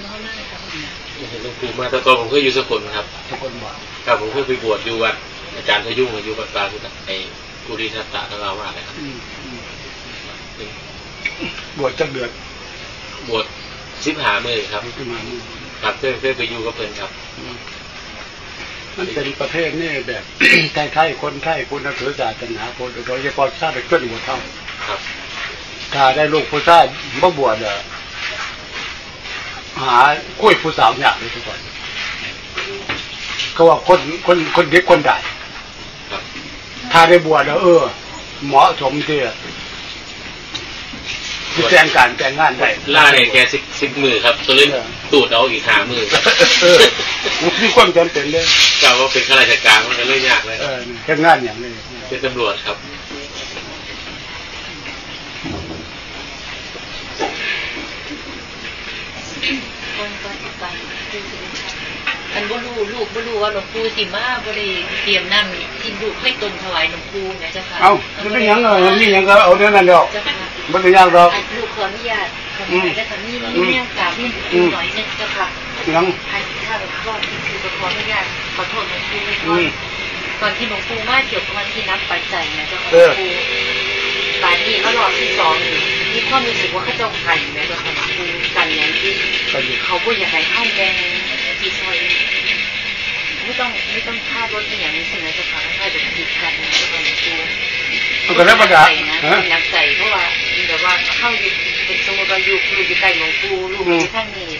เห็นหลวงปู่มาแต่ตอนผมเคยอยู่สกลครับทุกคนบอกครับผมเคยไปบวชอยู่วัดอาจารย์พยุงอยู่วัดปลาพุทธไอ้กุฎีทัตตะทั้งเราว่าเลยครับอืมอืมบวชจักเดือนบวช สิบหามือครับขึ้นมานี่ครับเพื่อนเพื่อนไปอยู่กับเพื่อนครับ มันเป็นประเทศนี่แบบไทยๆคนไทยคุณนักศึกษาศาสนาคนโดยเฉพาะชาติเป็นเครื่องบวชเท่าครับถ้าได้ลูกผู้ชายบ่บวชเนี่ยหาคุยผู้สาวเนี่ยเลยทุกคนก็ว่าคนคนคนเด็กคนใดครับถ้าได้บวชแล้วเออเหมาะสมที่ จะที่แต่งการแต่งงานได้ล่าเนี่ยแค่สิบสิบมือครับตัวเล่นตูดเอาอีกหามือเออมีความจำเป็นเลยกล่าวว่าเป็นข้าราชการมันก็เรื่องยากเลยเออแต่งงานอย่างนี้เป็นตำรวจครับคนก็ไป อันบ่รู้ลูกบ่รู้ว่าหลวงปู่สิมาบ่ได้เตรียมน้ำที่ลูกให้ตนถวายหลวงปู่นะเจ้าค่ะเอ้ามันเป็นหยังเออมีหยังก็เอาเท่านั้นดอกเจ้าค่ะมันเป็นหยังดอกลูกขออนุญาตขออนุญาตได้ค่ะมีมีเรื่องกราบนี่หน่อยนึงเจ้าค่ะหยังให้ข้าหลวงพ่อที่คือขออนุญาตขอโทษหลวงปู่ด้วยอืมก่อนที่หลวงปู่มาเกี่ยวกับวันที่นับปัจจัยนะเจ้าค่ะเอหลวองปู่ป่านนี้ก็รอบที่สองอยู่มีความรู้สึกว่าเขาเจ้ากันนะเจ้าค่ะหลวงปู่กันอย่างที่ก็ดีเขาบ่อยากให้เข้าแดงที่ซอย ไม่ต้องไม่ต้องค่ารถอย่างนี้ใช่ไหมเจ้าค่ะค่าจะผิดกันนะเจ้าค่ะหลวงปู่มันก็ธรรมดานะฮะนักใจเพราะว่าแบบว่าเข้าอยู่เป็นสมมติว่าอยู่ลูกอยู่ใกล้หลวงปู่ลูกอยู่ท่านนี้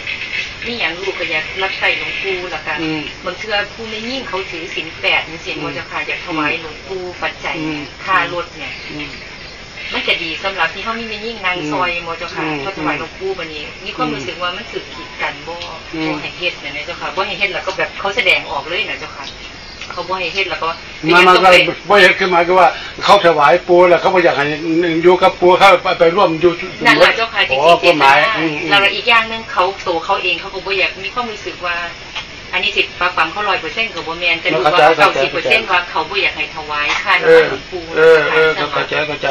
นี่อย่างลูกก็อยากรักใกล้หลวงปู่ละกันอืมบางเทื่อผู้ไม่ยิ่งเขาถือศีลแปดนี่เสียงว่าจะค่ะอยากถวายหลวงปู่ปัจจัยอืมค่ารถเนี่ยอื มมันจะดีสำหรับที่เขามีไม่ยิ่งนางซอยโมเจ้าค่ะอืมเขาถวายหลวงปู่บันนี้มีความรู้สึกว่ามันสึกขีดกันบ่อืมบ่ให้เฮ็ดนะเจ้าค่ะบ่ให้เฮ็ดแล้วก็แบบเขาแสดงออกเลยนะเจ้าค่ะเขาบ่ให้เฮ็ดแล้วก็มามาต้ก็องไปบ่เห็นขึ้นมาก็ว่าเขาถวายปูแล้วเขาบ่อยากให้อยู่กับปูเขาไปไปร่วมอยู่นั่นแหละเจ้าค่ะจริโอ้งๆเจกฎตหมายนาอืมอืมแล้วอีกอย่างหนึงเขาตัวเขาเองเขาก็บ่อยากมีความรู้สึกว่าอันนี้สิปาฝังเขาร้อยเปอร์เซ็นต์กับบ่แมนแต่รู้ว่าเก้าสิบเปอร์เซ็นต์ว่าเขาบ่อยากให้ถวายค่าเออน้ำมันปูเออเออเข้าใจเข้าใจ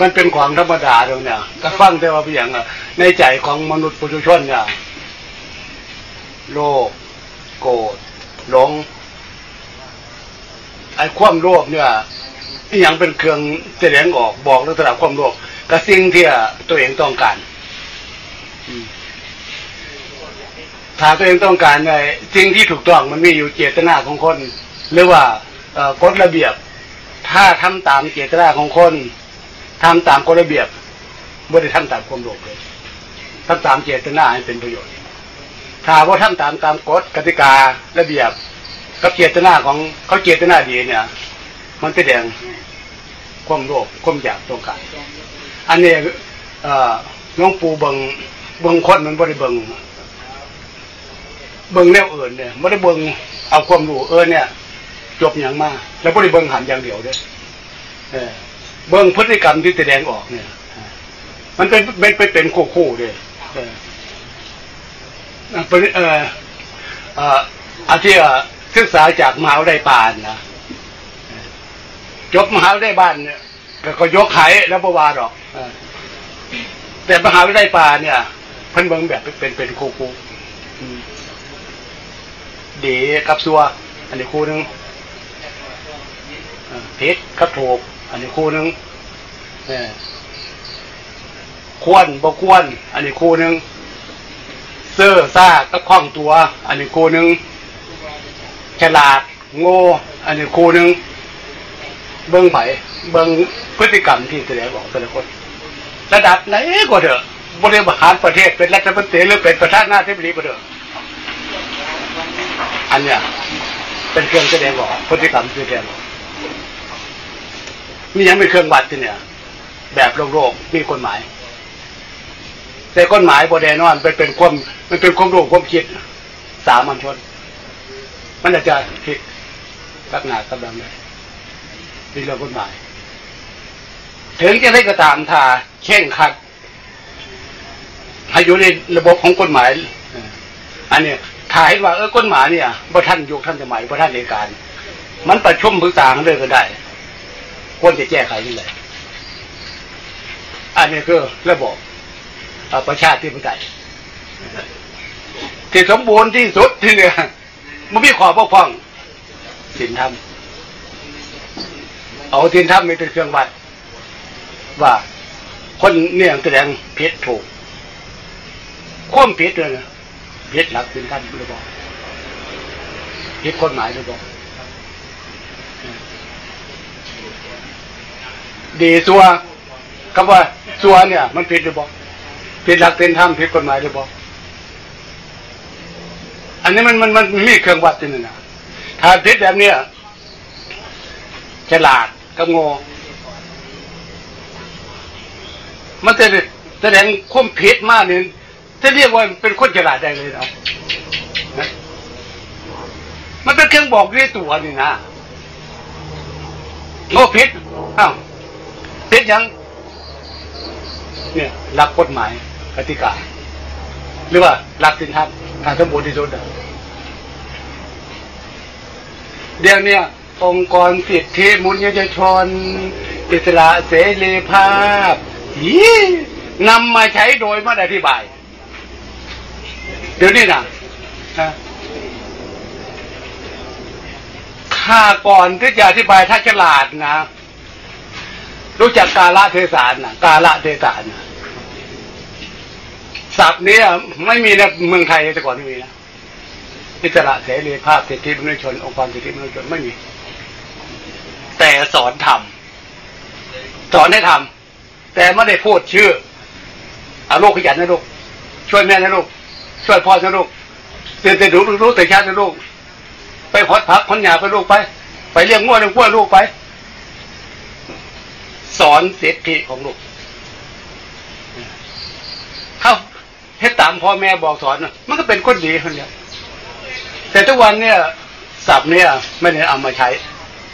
มันเป็นความธรรมดาตรงเนี่ยก็ฟังแต่ว่าเพียงอะในใจของมนุษย์ปุถุชนเนี่ยโลภโกรธหลงไอ้ความโลภเนี่ยย่างเป็นเครื่องแสดงออกบอกลักษณะความโลภกับสิ่งที่ตัวเองต้องการถ้าตัวเองต้องการไอ้สิ่งที่ถูกต้องมันมีอยู่เจตนาของคน หรือว่ากฎระเบียบ ถ้าทำตามเจตนาของคน ทำตามกฎระเบียบไม่ได้ทำตามความโลภเลยทำตามเจตนาให้เป็นประโยชน์ถ้าว่าทำตามตามกฎกติการะเบียบ กับเจตนาของเขาเจตนาดีเนี่ย มันแสดงความโลภความอยากต้องการอันนี้เอ่องปูเบิงเบิงคนมันบ่ได้เบิงเบิงแนวอื่นเนี่ยไม่ได้เบิงเอาความรู้เออเนี่ย จบอย่างมากแล้วบ่ได้เบิงหันอย่างเดียวเด้อเออ เบิงพฤติกรรมที่แสดงออกเนี่ย มันเป็นเป็นเป็นเป็นคู่คู่เด้อเอออะเป็นเอ่อเอ่ออาที่ศึกษาจากมหาวิทยาลัยปานนะจบมหาวิทยาลัยบ้านเนี่ยก็ก็ยกไขแล้วบวาหรอกแต่มหาวิทยาลัยปานเนี่ยพิ่นเบิงแบบเป็นเป็นคู่คู่ดีกับซัว อันนี้คู่หนึงเออผิดกับถูก อันนี้คู่หนึงเออควรบ่ควร อันนี้คู่หนึงเสื้อซ่ากับคล่องตัว อันนี้คู่หนึงฉลาดโง่อันนี้ครูหนึ่งเบิ้งไผ่เบิ้งพฤติกรรมที่แสดงออกแต่ละคน ระดับไหนก็เถอะบริหารประเทศเป็นรัฐมนตรีหรือเป็นประธานาธิบดีก็เถอะอันเนี้ยเป็นเครื่องแสดงออกพฤติกรรมที่แสดงออก มียังมีเครื่องวัดที่เนี่ย แบบโลกโลกมีกฎหมาย แต่กฎหมายบแดนอนเป็นเป็นความมันเป็นความรู้ความคิด สามัญชน มันอาจจะผิดกับหนากับดำเลยนี่เรื่องกฎหมาย ถึงจะได้ก็ตามถ้าเข่งขัดให้อยู่ในระบบของกฎหมายอันเนี้ยถ้าเห็นว่าเออกฎหมายเนี่ยบ่ท่านยุคท่านสมัยบ่ท่านในการมันประชุมปรึกษากันเลยก็ได้ ควรจะแก้ไขนี่แหละอันนี้คือระบบอ่อประชาธิปไตยที่สมบูรณ์ที่สุดที่เนี่ยมันมีขอบกพร่องสินธรรมเอาสินธรรมเป็นเครื่องวัด ว่าคนเนี่ยแสดงผิดถูกความผิดเลยนะผิดหลักสินธรรมหรือเปล่าผิดกฎหมายหรือเปล่า ดีซัวคำว่าซัวเนี่ย มันผิดหรือเปล่าผิดหลักสินธรรมผิดกฎหมายหรือเปล่าอันนี้มันมันมันมีเครื่องวัดจริงๆนะถ้าพิษแบบเนี้ยฉลาดกับโง่มันจะแสดงความผิดมากเนี่ยจะเรียกว่าเป็นคนฉลาดได้เลยเนาะนะมันเป็นเครื่องบอกด้วยตัวนี่นะโง่ผิดอ้าว ผิดยังเนี่ยหลักกฎหมายกติกา หรือว่าหลักสินธรรมทางสมบูรณ์ที่สุดเดี๋ยวเนี้ยองค์กรสิทธิมนุษยชน อิสระเสรีภาพยี่นำมาใช้โดยไม่ได้อธิบาย เดี๋ยวนี้นะฮะข้าก่อนที่จะอธิบายถ้าฉลาดนะ รู้จักกาละเทศานะกาละเทศานะศัพท์นี้ไม่มีในเมืองไทยแต่ก่อนไม่มีนะอิสระเสรีภาพสิทธิมนุษยชน องค์กรสิทธิมนุษยชนไม่มี แต่สอนทำสอนให้ทำแต่ไม่ได้พูดชื่อเอาลูกขยันนะลูกช่วยแม่นะลูกช่วยพ่อนะลูกเตือนแต่รู้รู้แต่ชาตินะลูกไปพอดพักพอนหยาไปลูกไป ไปเลี้ยงง้วเลี้ยงง้วลูกไป สอนสิทธิของลูกเขาให้ตามพ่อแม่บอกสอนมันก็เป็นคนดีคนเดียวแต่ทุกวันเนี่ยศัพท์เนี่ยไม่ได้เอามาใช้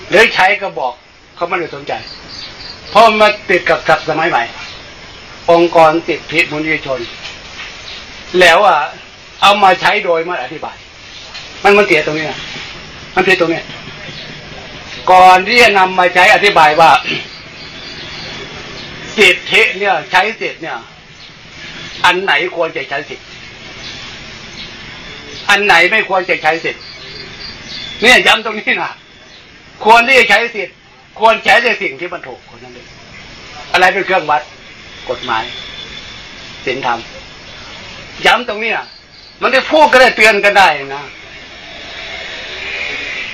หรือใช้ก็บอกเขาไม่ได้สนใจเพราะมาติดกับศัพท์สมัยใหม่ องค์กรติดพิษมนุษยชน แล้วอะเอามาใช้โดยไม่อธิบาย มันมันเสียตรงนี้นะมันเสียตรงนี้ ก่อนที่จะนำมาใช้อธิบายว่า สิทธิเนี่ย ใช้สิทธิเนี่ย อันไหนควรจะใช้สิทธิอันไหนไม่ควรจะใช้สิทธิเนี่ยย้ำตรงนี้นะควรที่จะใช้สิทธิควรใช้ในสิ่งที่มันถูกคนนั้นเลยอะไรเป็นเครื่องวัด กฎหมายศีลธรรมย้ำตรงนี้นะมันได้พูดก็ได้เตือนกันได้นะ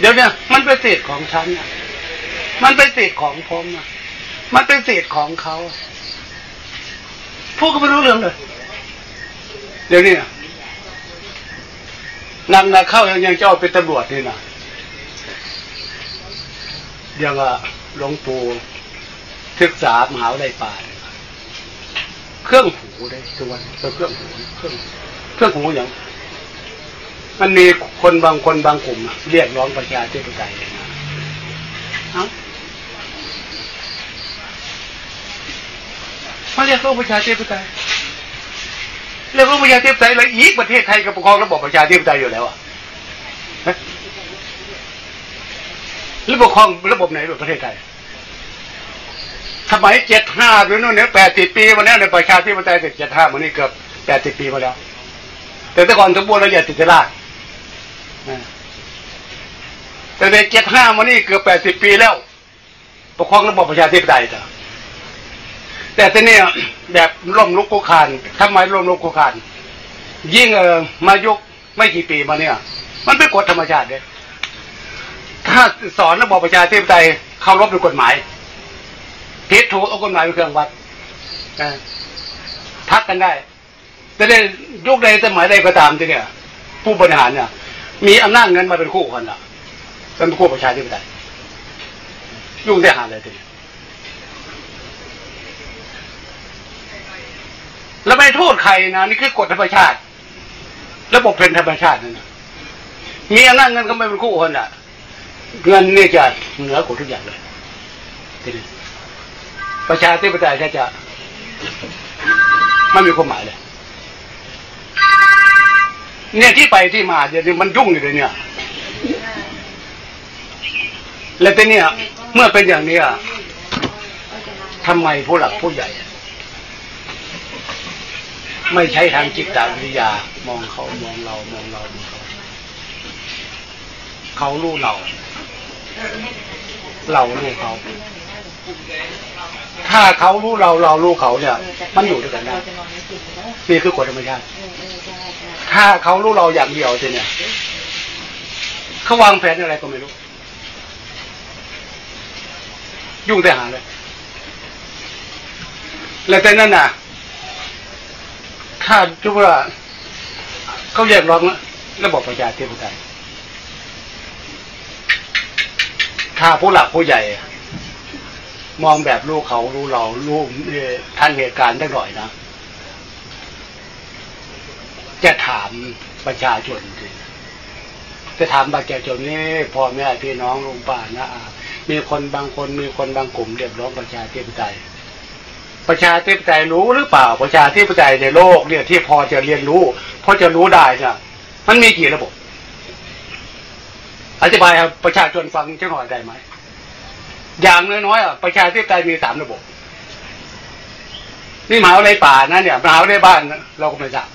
เดี๋ยวเนี่ยมันเป็นสิทธิ์ของฉันนะมันเป็นสิทธิ์ของผมนะ มันเป็นสิทธิ์ของเขาพูดก็ไม่รู้เรื่องเลยเดี๋ยวนี้นะนำนาเข้ายังยังเจ้าเป็นตำรวจนี่นะยังอะหลวงปู่ศึกษามหาวิทยาลัยป่าเครื่องหูได้ตัวตัวเครื่องหูเครื่องเครื่องหูอย่างมันมีคนบางคนบางกลุ่ม เรียกร้องประชาธิปไตยนะเอ้า มาเรียกร้องประชาธิปไตยเรียกร้องประชาธิปไตยแล้วอีกประเทศไทยก็ปกครองระบบประชาธิปไตยอยู่แล้วอะฮะแล้วปกครองระบบไหนแบบประเทศไทยสมัยเจ็ดห้าหรือนู่นเนี่ยแปดสิบปีมาแล้วในประชาธิปไตยเจ็ดห้ามันนี่เกือบแปดสิบปีมาแล้ว แต่แต่ก่อนสมบูรณ์แล้วอย่าติดราชแต่ในเจ็ดห้ามานี่เกือบแปดสิบปีแล้วปกครองระบบประชาธิปไตยจ้ะ แต่ทีนี้แบบล่มลุกคุกคานทำไมล่มลุกคุกคานยิ่งเออมายุกไม่กี่ปีมาเนี่ย มันเป็นกฎธรรมชาติเลยถ้าสอนระบอบประชาธิปไตยเคารพในกฎหมายผิดถูกเอากฎหมายเป็นเครื่องวัดพักกันได้จะได้ยุคใดสมัยใดก็ตามทีเนี่ย ผู้บริหารเนี่ย มีอำนาจเงินมาเป็นคู่คนละเป็นคู่ประชาธิปไตยยุ่งได้หาเลยทีนี้แล้วไม่ โทษใครนะนี่คือกฎธรรมชาติ ระบบเป็นธรรมชาตินั่นนะมีอำนาจเงินก็ไม่เป็นคู่คนอะ เงินนี่จะเหนือกว่าทุกอย่างเลยทีนี้ประชาธิปไตยจะไม่มีความหมายเลย เนี่ยที่ไปที่มาเดี๋ยวมันยุ่งอยู่เลยเนี่ย แล้วแต่เนี่ย เมื่อเป็นอย่างนี้ทำไมผู้หลักผู้ใหญ่ ไม่ใช้ทางจิตวิทยามองเขามองเรามองเรามองเขาเขารู้เรา เรารู้เขา ถ้าเขารู้เราเรารู้เขาเนี่ย มันอยู่ด้วยกันได้นี่คือกฎธรรมชาติถ้าเขารู้เราอย่างเดียวเนี่ยเขาวางแผนอะไรก็ไม่รู้ ยุ่งแต่หาเลย แล้วแต่นั่นน่ะ ถ้าจุว่าเขาแยกร้องระบบประชาธิปไตยถ้าผู้หลักผู้ใหญ่ มองแบบลูกเขารู้เรารู้ท่านเหตุการณ์ได้หน่อยนะ จะถามประชาชนจะถามประชาชนนี่พ่อแม่พี่น้องลุงป้านะมีคนบางคนมีคนบางกลุ่มเรียกร้องประชาธิปไตย ประชาธิปไตยรู้หรือเปล่าประชาธิปไตยในโลกเนี่ยที่พอจะเรียนรู้พอจะรู้ได้เนี่ยมันมีกี่ระบบ อธิบายประชาชนฟังจะหน่อยได้ไหมอย่างน้อยๆอะประชาธิปไตยมีสามระบบนี่มหาวิทยาลัยป่านะเนี่ยมหาวิทยาลัยบ้านเราก็ไม่ทราบ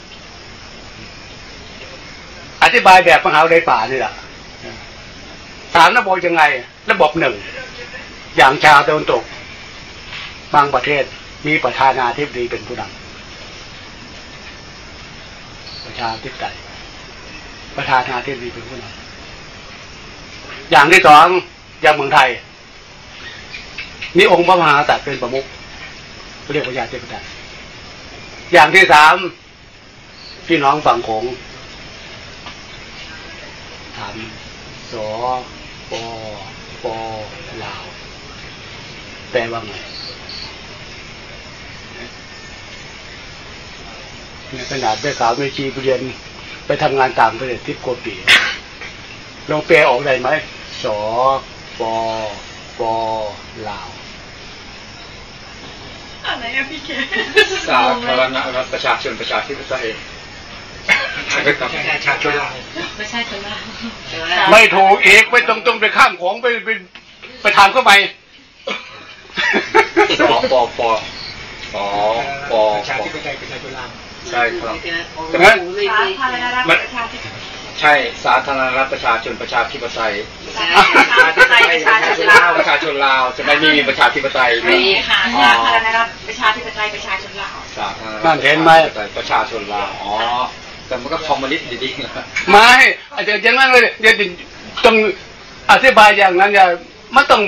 อธิบายแบบมหาวิทยาลัยป่านี่แหละสามระบบยังไง ระบบหนึ่งอย่างชาวตะวันตกบางประเทศ มีประธานาธิบดีเป็นผู้นำประชาธิปไตยประธานาธิบดีเป็นผู้นำอย่างที่สองอย่างเมืองไทยมีองค์พระมหากษัตริย์เป็นประมุขเรียกประชาธิปไตยอย่างที่สามพี่น้องฝั่งของถามสอปอปอลาวแปลว่าไงใน ขนาดแม่สาวไม่ชีไปเรียนไปทำงานต่างประเทศทิพย์โกปีลองแปลออกได้ไหมสอปอปอลาวอะไรอะพี่เกสาธารณรัฐประชาชนประชาธิปไตยประชาชนไม่ใช่คนละไม่ถูกอีกไม่ต้องต้องไปข้ามของไปไปไปถามเข้าไปสปปสปปประชาธิปไตยประชาชนลาว ใช่ครับใช่ไหมสาธารณรัฐประชาธิปไตยใช่สาธารณรัฐประชาชนประชาธิปไตยประชาธิปไตยประชาชนลาวประชาชนลาวจะไม่มีประชาธิปไตยไม่ค่ะสาธารณรัฐประชาธิปไตยประชาชนลาวสาธารณนั่นเห็นไหมประชาชนลาวอ๋อแต่มันก็คอมมิวนิสต์อยู่ดีนะไม่อาจจะอย่างนั้นเลยเดี๋ยวต้องอธิบายอย่างนั้นอย่ามันต้อง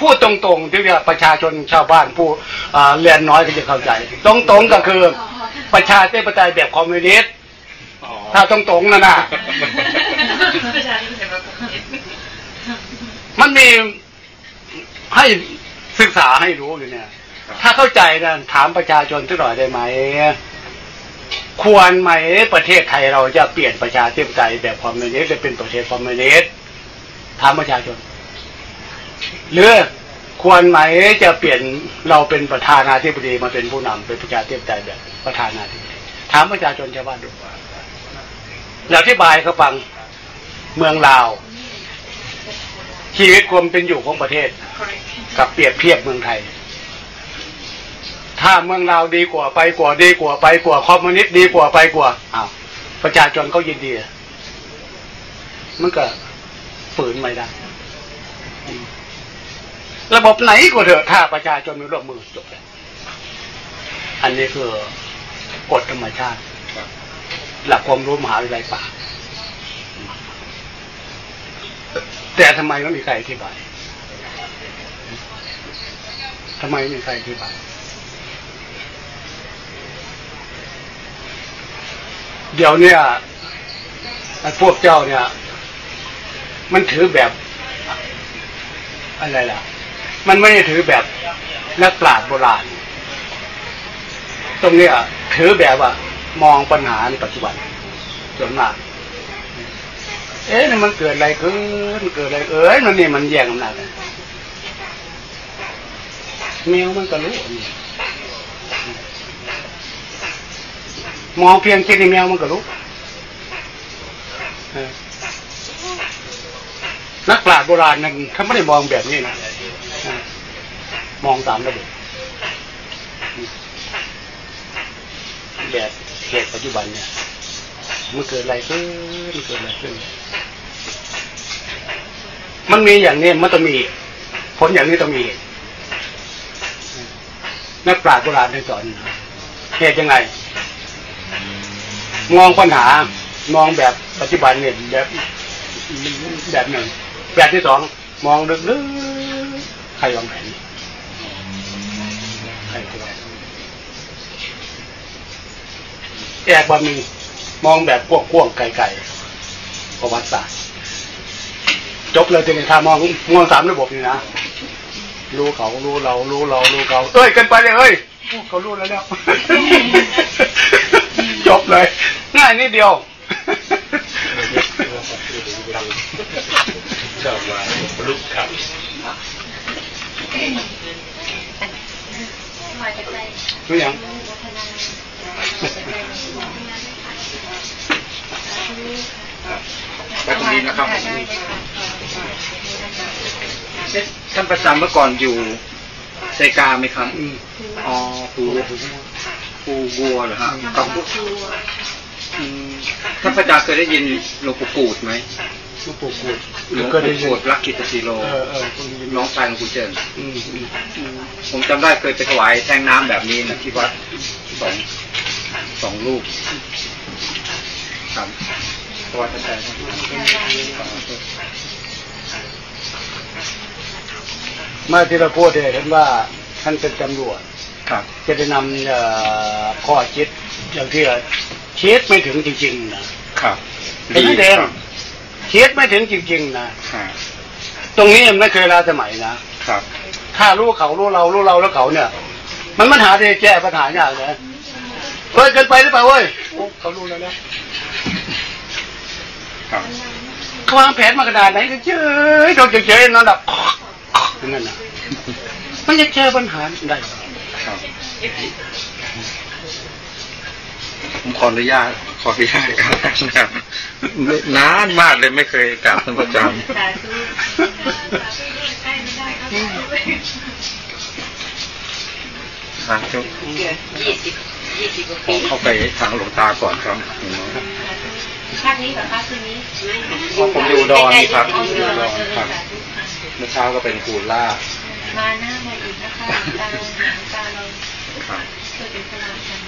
พูดตรงๆที่ว่าประชาชนชาวบ้านผู้อ่าเรียนน้อยก็จะเข้าใจ ตรงๆก็คือประชาธิปไตยแบบคอมมิวนิสต์อ๋อถ้าตรงๆนั่นน่ะประชาธิปไตยแบบคอมมิวนิสต์มันมีให้ศึกษาให้รู้อยู่เนี่ย ถ้าเข้าใจนะถามประชาชนสักหน่อยได้ไหม ควรไหมประเทศไทยเราจะเปลี่ยนประชาธิปไตยแบบคอมมิวนิสต์จะเป็นประเทศคอมมิวนิสต์ถามประชาชน หรือควรไหมจะเปลี่ยนเราเป็นประธานาธิบดีมาเป็นผู้นำเป็นประชาธิปไตยแบบประธานาธิบดีถามประชาชนชาวบ้านดูอธิบายเขาฟังเมืองลาว ชีวิตความเป็นอยู่ของประเทศ กับเปรียบเทียบเมืองไทย ถ้าเมืองลาวดีกว่าไปกว่าดีกว่าไปกว่าคอมมิวนิสต์ดีกว่าไปกว่าอ้าวประชาชนก็ยินดีมันก็ฝืนไม่ได้ ระบบไหนก็เถอะถ้าประชาชนไม่ร่วมมือจบเลยอันนี้คือกฎธรรมชาติ หลักความรู้มหาวิทยาลัยป่าแต่ทำไมไม่มีใครอธิบายทำไมไม่มีใครอธิบายเดี๋ยวเนี่ยพวกเจ้าเนี่ย มันถือแบบ อะไรล่ะ มันไม่ได้ถือแบบนักปราชญ์โบราณ ตรงนี้ยถือแบบว่ามองปัญหาในปัจจุบันส่วนมากเอ๊ะมันเกิดอะไรขึ้นเกิดอะไรเอ้ยมันนี่มันแย่งอำนาจกันแมวมันก็รู้มองเพียงแค่นี้แมวมันก็รู้นักปราชญ์โบราณนั้นเขาไม่ได้มองแบบนี้นะ มองตามระบบแบบเหตุปัจจุบันเนี่ยมันเกิดอะไรขึ้นเกิดอะไรขึ้น มันมีอย่างนี้มันต้องมี ผลอย่างนี้ต้องมีนักปราชญ์โบราณได้สอนเหตุยังไง มองปัญหามองแบบปัจจุบันเนี่ยแบบแบบหนึ่งแบบที่สองมองลึกๆใครวางแผน แอกบะมีมองแบบกว้างๆไกลๆประวัติศาสตร์จบเลยทีนี้ถ้ามองมองสามระบบนี่นะรู้เขารู้เรารู้เรารู้เขาเอ้ยเกันไปเลยเอ้ยโอ้เขารู้แล้วแล้วจบเลย ง่ายนิดเดียวชอบว่าลุกครับรู้ยัง ไปตรงนี้นะครับท่านประจำเมื่อก่อนอยู่ไซกาไหมครับอืมอ๋อปูปูบัวเหรอฮะกับอืมท่านประจำเคยได้ยินหลวงปู่กูดไหมลูกปู่กูดหลวงก็ได้ปู่ยินกูดรักกิตติโลเออเออคุณยินน้องชายของคุณเจินอืมอืมอืมผมจำได้เคยไปถวายแทงน้ำแบบนี้นะที่วัดสอง สองลูกครับถวายแทงน้ำเมื่อที่เราพูดเนี่ยเห็นว่าท่านเป็นตำรวจครับจะได้นำเอ่อข้อคิดอย่างที่คิดไม่ถึงจริง ๆ นะครับเห็นไหมเดงคิดไม่ถึงจริง ๆ นะครับตรงนี้มันไม่เคยลาสมัยนะครับ ถ้ารู้เขารู้เรารู้เราแล้วเขาเนี่ย มันปัญหาที่แก้ปัญหายากเลย เฮ้ยเกินไปหรือเปล่าเว้ยโอ้เขารู้แล้วแล้วครับวางแผนมากระดาษไหนก็เจอโดนเฉยๆนอนดับนั่นน่ะมันจะเจอปัญหาได้ครับผมขออนุญาตขออนุญาตครับนานมากเลยไม่เคยกราบท่านประจสาธุำครับทุกยี่สิบ ยี่สิบกว่าขปีอเข้าไปทางหลวงตาก่อนครับภาคนี้กับภาคคืนนี้ผมอยู่อุดรนี่ครับอ๋ออยู่อุดรครับเมื่อเช้าก็เป็นกูล่ามาหน้ามาอีกนะคะตาตาเราครับช่วยเป็นพลังกัน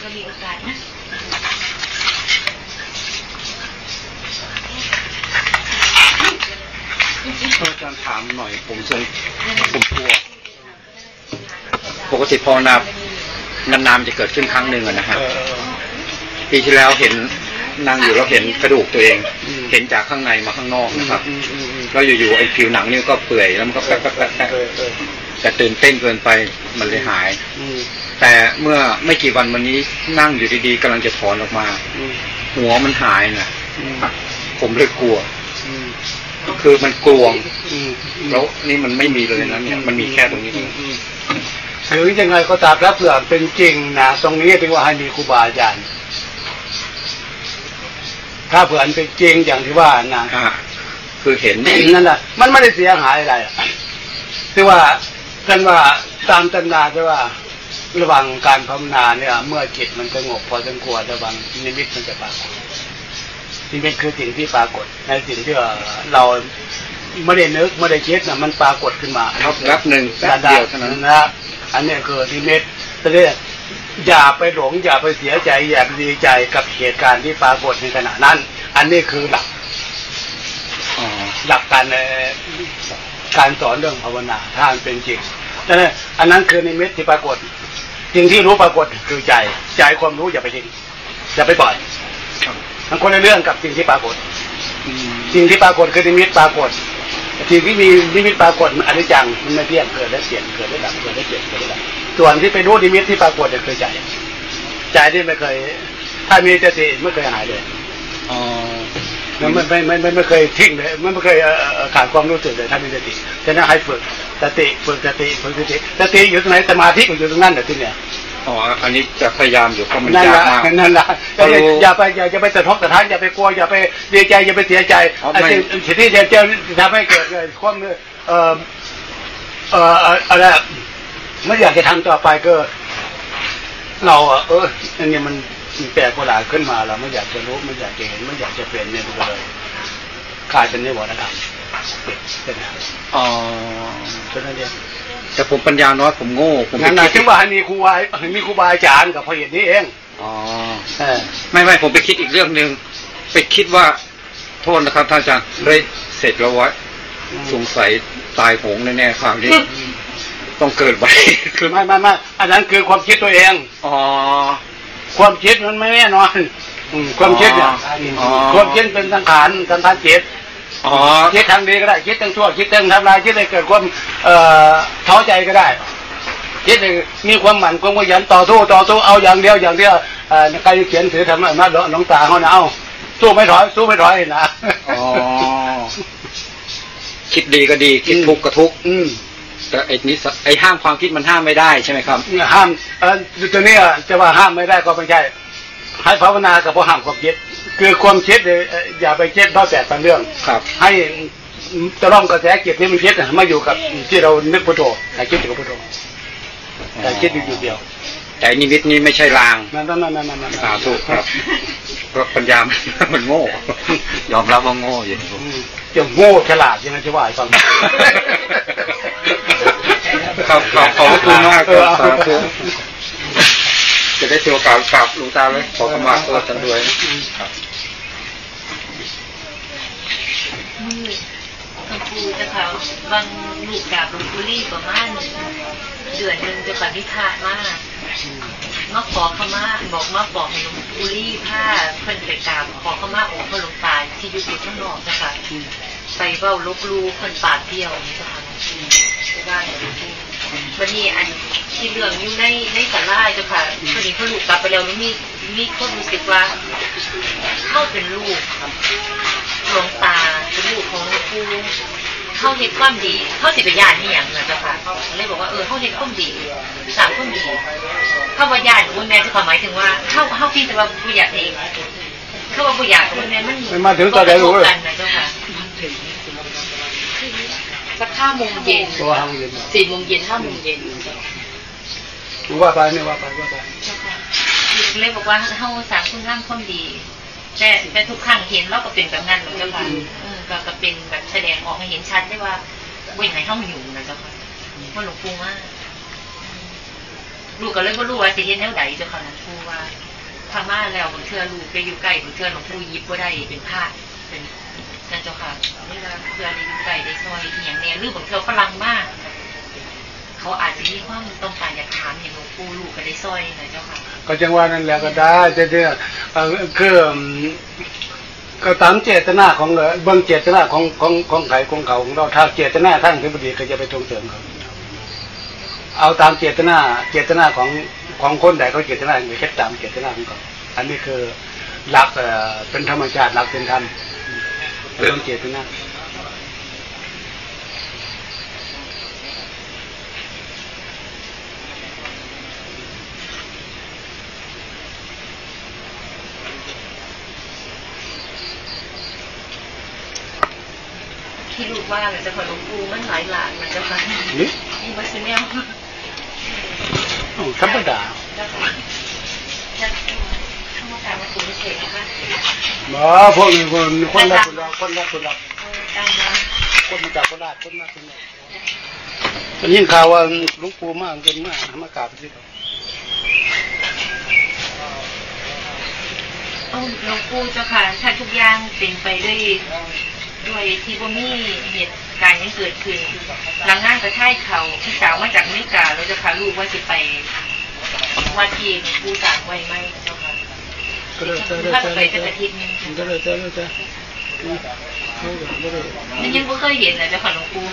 เรามีโอกาสนะอาจารย์ถามหน่อยผมทรงผมกลัว ปกติพอนานานๆจะเกิดขึ้นครั้งหนึ่งอะนะฮะเออปีที่แล้วเห็นนั่งอยู่แล้วเห็นกระดูกตัวเองอืมเห็นจากข้างในมาข้างนอกนะครับอืมอืมอืมแล้วอยู่ๆไอ้ผิวหนังนี่ก็เปื่อยแล้วมันก็แป๊กแป๊กแป๊กแป๊กเออเออแต่ตื่นเต้นเกินไปมันเลยหายอืมแต่เมื่อไม่กี่วันวันนี้นั่งอยู่ดีๆกำลังจะถอนออกมาอืมหัวมันหายนะอืมผมเลยกลัวอืมคือมันกลวงอืมแล้วนี่มันไม่มีเลยนะเนี่ยมันมีแค่ตรงนี้อืมอืม หรือยังไงก็ตามแล้วเผื่อเป็นจริงนะตรงนี้ถึงว่าให้มีครูบาอาจารย์ถ้าเผื่ออันเป็นจริงอย่างที่ว่านะอ่าคือเห็นนั่นแหละมันไม่ได้เสียหายอะไรอะที่ว่าท่านว่าตามตำนานที่ว่าระหว่างการภาวนาเนี่ย เมื่อจิตมันสงบพอสมควรระหว่างนิมิตมันจะปรากฏนิมิตคือสิ่งที่ปรากฏในสิ่งที่เราไม่ได้นึกไม่ได้คิดนะมันปรากฏขึ้นมาครับแป๊บหนึ่งแป๊บเดียวเท่านั้นนะ อันนี้คือนิมิตแต่เนี่ยอย่าไปหลงอย่าไปเสียใจ อย่าไปดีใจกับเหตุการณ์ที่ปรากฏในขณะนั้น อันนี้คือหลักหลักการในการสอนเรื่องภาวนาถ้ามันเป็นจริงนั่นอันนั้นคือนิมิตที่ปรากฏสิ่งที่รู้ปรากฏคือใจ ใจความรู้อย่าไปทิ้งอย่าไปปล่อยครับมันคนละเรื่องกับสิ่งที่ปรากฏ สิ่งที่ปรากฏคือนิมิตปรากฏ สิ่งที่มีนิมิตปรากฏมันอนิจจังมันไม่เที่ยงเกิดและเปลี่ยนเกิดและดับเกิดและเปลี่ยนเกิดและดับส่วนที่ไปรู้นิมิตที่ปรากฏเนี่ยคือใจใจที่ไม่เคย ถ้ามีสติไม่เคยหายเลยอ๋อมันไม่ไม่ไม่ไม่ไม่เคยทิ้งเลยมันไม่เคยเอ่อเอ่อขาดความรู้สึกเลยถ้ามีสติฉะนั้นให้ฝึกสติฝึกสติฝึกสติสติอยู่ตรงไหนสมาธิก็อยู่ตรงนั้นแต่ที่เนี่ย อ๋ออันนี้จะพยายามอยู่เพราะมันนั่นยาละกมากนั่นละก็รู้อย่าไปอย่าอย่าไปตะทกตะท้านอย่าไปกลัวอย่าไปดีใจอย่าไปเสียใจอ๋อไอ้ไม่สิ่งที่จะจะทำให้เกิดเกิดความเอ่อเอ่อเอ่ออะไรอะไม่อยากจะทำต่อไปก็ เราอะเอออันนี้มันมันแปลกประหลาดขึ้นมาเราไม่อยากจะรู้ไม่อยากจะเห็นไม่อยากจะเปลี่ยนเนี่ยมันก็เลยกลายเป็นนิวรณธรรมเป็นไงอ๋อเท่านั้นเอง แต่ผมปัญญาน้อยผมโง่ผมไปงั้นนะคิถึดงว่าให้มีครูบาให้มีครูบาอาจารย์กับพระเหตุนี้เองอ๋อเออไม่ไม่ผมไปคิดอีกเรื่องหนึ่งไปคิดว่าโทษนะครับท่านอาจารย์เลยเสร็จแล้ววะสงสัยตายโหงแน่ๆคราวนี้ต้องเกิดไปคือไม่ไม่ไม่อันนั้นคือความคิดตัวเองอ๋อความคิดมันไม่แน่นอนอืมความคิดเนี่ยอ๋อความคิดเป็นสังขารสังขารจิต อ๋อคิดทางดีก็ได้ คิดทางชั่วคิดทางทำลายคิดให้เกิดความเอ่อท้อใจก็ได้ คิดให้มีความหมั่นความขยันต่อสู้ต่อสู้เอาอย่างเดียวอย่างเดียวเอ่อใครเขียนถือทำมาน้องตาเขานะเอาสู้ไม่ถอยสู้ไม่ถอยนะอ๋อคิดดีก็ดี คิดทุกข์ก็ทุกข์อืมแต่ไอ้นี้ไอ้ห้ามความคิดมันห้ามไม่ได้ใช่ไหมครับห้ามเออตัวเนี้ยจะว่าห้ามไม่ได้ก็ไม่ใช่ให้ภาวนากับพอห้ามความคิด คือความคิดเนี่ยเอ่ออย่าไปคิดนอกแต่เป็นเรื่องครับ ให้จะร่องกระแสจิตที่มันคิดน่ะมาอยู่กับที่เรานึกพุทโธแต่คิดอยู่กับพุทโธแต่คิดอยู่จุดเดียว แต่นิมิตนี้ไม่ใช่ลางนั่นนั่นนั่นนั่นนั่นสาธุครับเพราะปัญญามันมันโง่ ยอมรับว่าโง่อยู่อืมจะโง่ฉลาดยังไงจะว่าให้ฟังครับขอบขอบพระคุณมากครับสาธุจะได้ถือโอกาสกราบหลวงตาเลยขอขมาตัวท่านด้วยครับ มือ หลวงปู่เจะค่ะบางลูกดาบหลวงปู่รี่ประมาณเดือนหนึ่งจะค่ะนิทานมากมาขอขมาบอกมาบอกให้ลวงปู่รี่ผ้าเพิ่นไปกราบขอขมาองค์พระหลวงตาที่อยู่ที่ข้างนอกเจ้าค่ะไปเว้าลบลูเพิ่นปากเที่ยวนี่จ้าค่ะไม่ได้วันนี้อันที่เรื่องอยู่ในในสาราจ้าค่ะพอดีเขาลูกกลับไปแล้วแล้วมีมีคนรู้สึกว่าเข้าเป็นลูกหลวงตาเป็นลูกของหลวงปู่ เข้าเฮ็ดความดีเข้าสิเป็นญาตินี่อย่างเงี้ยเจ้าค่ะเลยบอกว่าเออเข้าเฮ็ดความดีสามความดีเข้าว่าญาติคุณแม่ที่ความหมายถึงว่าเข้าเข้าที่แต่ว่าผู้อยากเองเข้าว่าผู้อยากคุณแม่มันไม่มาถึงตอนไหนรู้เลยกันนะเจ้าค่ะสักห้าโมงเย็นสี่โมงเย็นห้าโมงเย็นรู้ว่าไปไม่ว่าไปว่าไปเลยบอกว่าเฮาสามคุณงามความดี แต่แต่ทุกครั้งเห็นเราก็เป็นแบบนั้นเจ้าค่ะเออก็ก็เป็นแบบแสดงออกให้เห็นชัดได้ว่าบ่อยากให้เฮาอยู่นะเจ้าค่ะเพราะหลวงปู่ว่าลูกก็เลยบ่รู้ว่าสิเฮ็ดแนวใดเจ้าค่ะหลวงปู่ว่าทางมาแล้วบางเทื่อลูกไปอยู่ใกล้บางเทื่อหลวงปู่ยิบบ่ได้เป็นพาดเป็นนั่นเจ้าค่ะเวลาเพื่อได้อยู่ใกล้ได้ซอยอีหยังแน่หรือบางเทื่อฝรั่งมาก เขาอาจจะมีความต้องการอยากถามเห็นหลวงปู่ลูกก็ได้ซอยนะเจ้าค่ะ ก็จังว่านั่นแหละก็ได้แต่เนี่ยเออคือก็ตามเจตนาของเบื้องเจตนาของของของไข่ของเขาของเราถ้าเจตนาทั้งที่บดีก็จะไปตรงเสริมเขาเอาตามเจตนาเจตนาของของคนใดเขาเจตนาอย่างไรแค่ตามเจตนาของเขาอันนี้คือหลักเออเป็นธรรมชาติหลักเป็นธรรมเรื่องเจตนา ที่ลูก ว่ามันจะขอหลวงปู่มันหลายหลานมันเจ้าค่ะนี่นี่บัสเนลอ้าวธรรมดาเจ้าค่ะจะเข้ามาการมาคุณเฉยนะคะบ่พวกนี้คนคนละคนละคนละคนละเออตามมาคนมาจากโคราชคนมาคนละมันยิ่งข่าวว่าหลวงปู่มากเกินมากมากราบที่เขาเอาหลวงปู่เจ้าค่ะถ้าทุกอย่างเป็นไปด้วย ด้วยที่บ่มีเหตุการณ์ยังเกิดขึ้นหลังงานกระท่ายเขาพี่สาวมาจากเมกาแล้วเจ้าลูกว่าจะไปว่าที่หลวงปู่สั่งไว้ไหมเจ้าค่ะก็เลยเจอเลยถ้าเจอไปเลยจะอาทิตย์นึงก็เลยเจอเลยเจอเลยนี่ยังไม่เคยเห็นเลยเจ้าค่ะหลวงปู่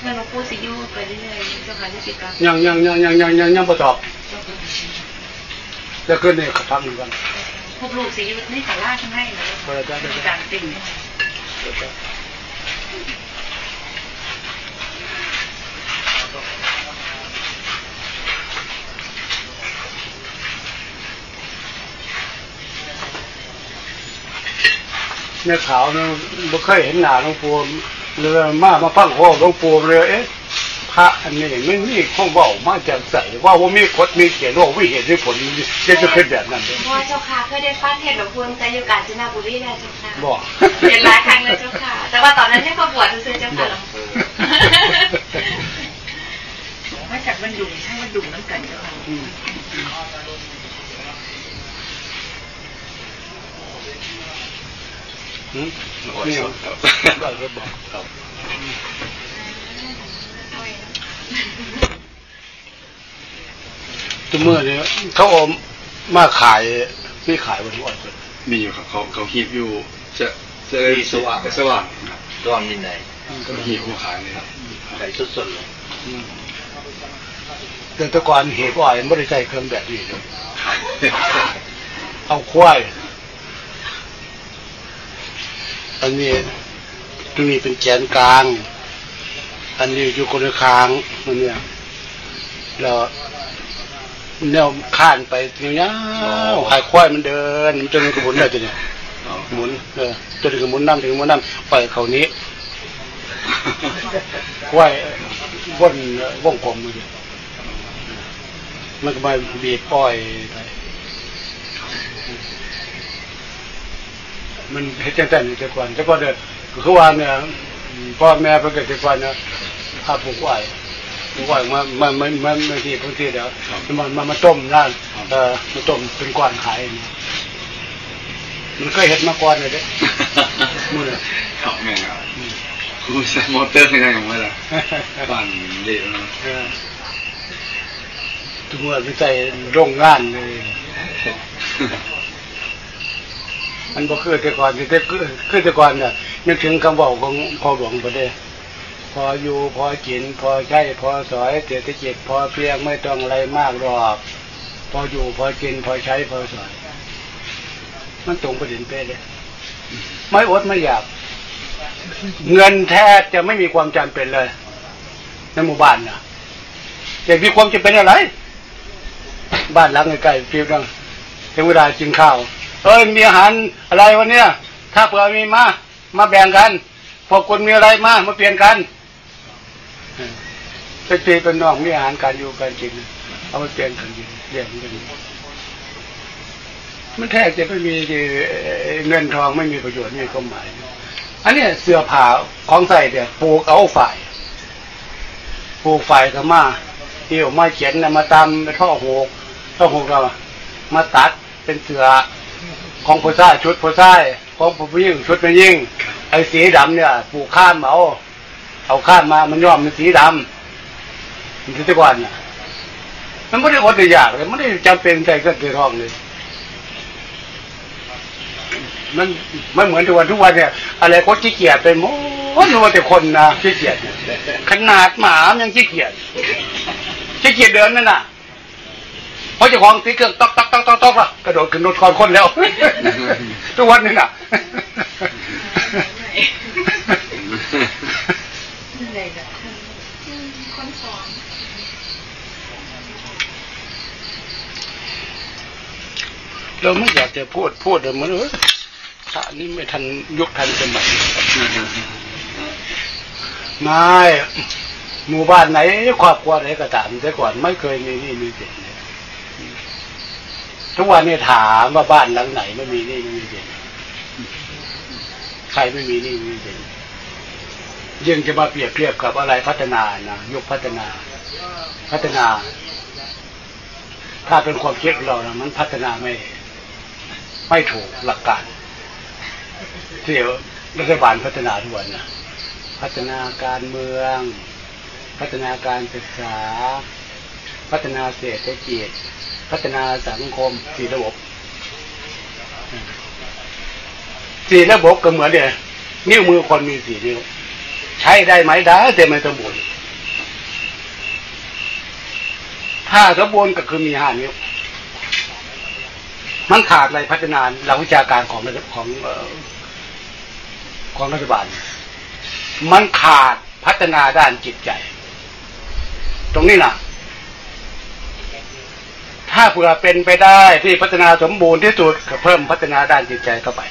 เมื่อหลวงปู่สิยูไปเรื่อยๆเจ้าค่ะที่ติดกันยังยังยังยังยังยังยังประตอบ จะขึ้นเนี่ยพักหนึ่งกันพวกลูกสิอยูในสาราทั้งให้เลยก็เลยเจอเลยมีเจอการติ่งเนี่ยขาวเนี่ยไม่เคยเห็นหน้าหลวงปู่เลยมามาพังโอ้หลวงปู่เลยเอ๊ะพ ระอันนี้ไม่มีข้องว่ามาจากใส่ว่าว่ามีกฎมีเขียนว่าวิเหตุวิผลจะจะเป็นแบบนั้นเลยพ่อเจ้าค่ะเคยได้ฟังเทศน์หลวงปู่แต่อยู่กาญจนบุรีแล้วเจ้าค่ะบอกเห็นหลายครั้งเลยเจ้าค่ะ แต่ว่าตอนนั้นให้มาบวชซื้อๆเจ้าค่ะหลวงปู่มาจากมันดุงใช่มันดุงน้ำกันเจ้าค่ะอืมอืมนี่เหรอได้ก็บอกครับตัว เมื่อเนี่ยเขาเอามาขายไม่ขายวันนี้อ่อนเลยมีอยู่ครับเขาเขาหีบอยู่จะจะมีสว่าง สว่างครับระวังยินใดเขาหีบมาขายเลยครับใส่สดๆเลยอืมแต่แตะก่อนเหตุว่าไม่ได้ใช้เครื่องแบบนี้เลยเอาควายอันนี้ตรงนี้เป็นแกนกลาง อันนี้อยู่คนละคางมันเนี่ยแล้ว แนวข้านไปเนี้ยหายควายมันเดินมันจนมันกระหมุนเลยตัวเนี้ยหมุนเออจนถึงกระหมุนน้ำถึงหมุนน้ำปเขานี้ควายว่นว่องกลมมันอยู่มันก็มาบีบปล่อยไปมันเฮ็ดจังซั่นอยู่แต่ก่อนแต่ก่อนเด้อก็คือว่าเนี่ยพ่อแม่เพิ่นก็แต่ก่อนเนี่ยพาปลูกไว้ กไว้มามามามามาที่บางทีเดี๋ยวมันมามาต้มร้านเอ่อมาต้มเป็นก้อนขายนี่มันเคยเฮ็ดมาก่อนเลยเด้มื้อน่ะครับแม่ครับคุณใส่มอเตอร์ยังไงไม่ล่ะปั่นเด็ดนะเออทุกวันไปใส่โรงงานเลยมันบ่คือแต่ก่อนแต่คือคือแต่ก่อนเนี่ยนึกถึงคำบอกของพ่อหลวงประเดพ อออยู่พอกิน พอใช้พอสอยเศรษฐกิจพอเพียงไม่ต้องอะไรมากหรอก พออยู่พอกิน พอใช้พอสอย มันตรงประเด็นเป๊ะเลยไม่อดไม่อยาก เงินแทบจะไม่มีความจำเป็นเลยในหมู่บ้านนะแต่มีความจำเป็นอะไร บ้านหลังใกล้ๆฟิวดังถึงเวลากินข้าว เอ้ยมีอาหารอะไรวันเนี้ยถ้าเผื่อมีมา มาแบ่งกัน พอคนมีอะไรมา มาเปลี่ยนกัน เป็นปีเป็นน้องมีอาหารการอยู่การกินเอามาเปลี่ยนกันอยู่เรียนกันมันแทบจะไม่มีเงินทองไม่มีประโยชน์ไม่มีความหมาย อันนี้เสื้อผ้าของใส่เนี่ยปลูกเอาฝ่ายปลูกฝ่ายก็มาเดี่ยวมาเขียนนะมาตำท่อหกท่อหกเรามาตัดเป็นเสือของผู้ชายชุดผู้ชายของผู้หญิงชุดผู้หญิงไอ้สีดำเนี่ย ปลูกข้ามเอาเอาข้ามมามันย้อมเป็นสีดำ มันทุกวันเนี่ยมันไม่ได้อดได้อยากเลยไม่ได้จำเป็นใจก็เกิดร้องเลยมันมันเหมือนทุกวันทุกวันเนี่ยอะไรก็ขี้เกียจไปหมดรู้ว่าแต่คนนะขี้เกียจขนาดหมามันยังขี้เกียจขี้เกียจเดินนั่นน่ะเพราะเจ้าของตีเครื่องตอกตอกตอกตอกตอกละกระโดดขึ้นรถคอนคนแล้วทุกวันนี้น่ะ เราไม่อยากจะพูดพูดเลยมันเออพระนี่ไม่ทันยุคทันสมัยไม่หมู่บ้านไหนครอบครัวไหนก็ตามแต่ก่อนไม่เคยมีนี่มีสินเลยทุกวันนี้ถามว่าบ้านหลังไหนไม่มีนี่ม่มีสินใครไม่มีนี่ม่มีสินยังจะมาเปรียบเทียบกับอะไรพัฒนานะยุคพัฒนา พัฒนา ถ้าเป็นความคิดขอเรานะมันพัฒนาไม่ ไม่ถูกหลักการที่รัฐบาลพัฒนาทุกวันนะพัฒนาการเมือง พัฒนาการศึกษา พัฒนาเศรษฐกิจ พัฒนาสังคมสี่ระบบสี่ระบบก็เหมือนเนี่ยนิ้วมือคนมีสี่นิ้ว ใช้ได้ไหมได้แต่ไม่สมบูรณ์ถ้าสมบูรณ์ก็คือมีห้านิ้ว มันขาดอะไรพัฒนาหลักวิชาการของของของรัฐบาล มันขาดพัฒนาด้านจิตใจ ตรงนี้นะถ้าเผื่อเป็นไปได้ที่พัฒนาสมบูรณ์ที่สุดก็เพิ่มพัฒนาด้านจิตใจเข้าไป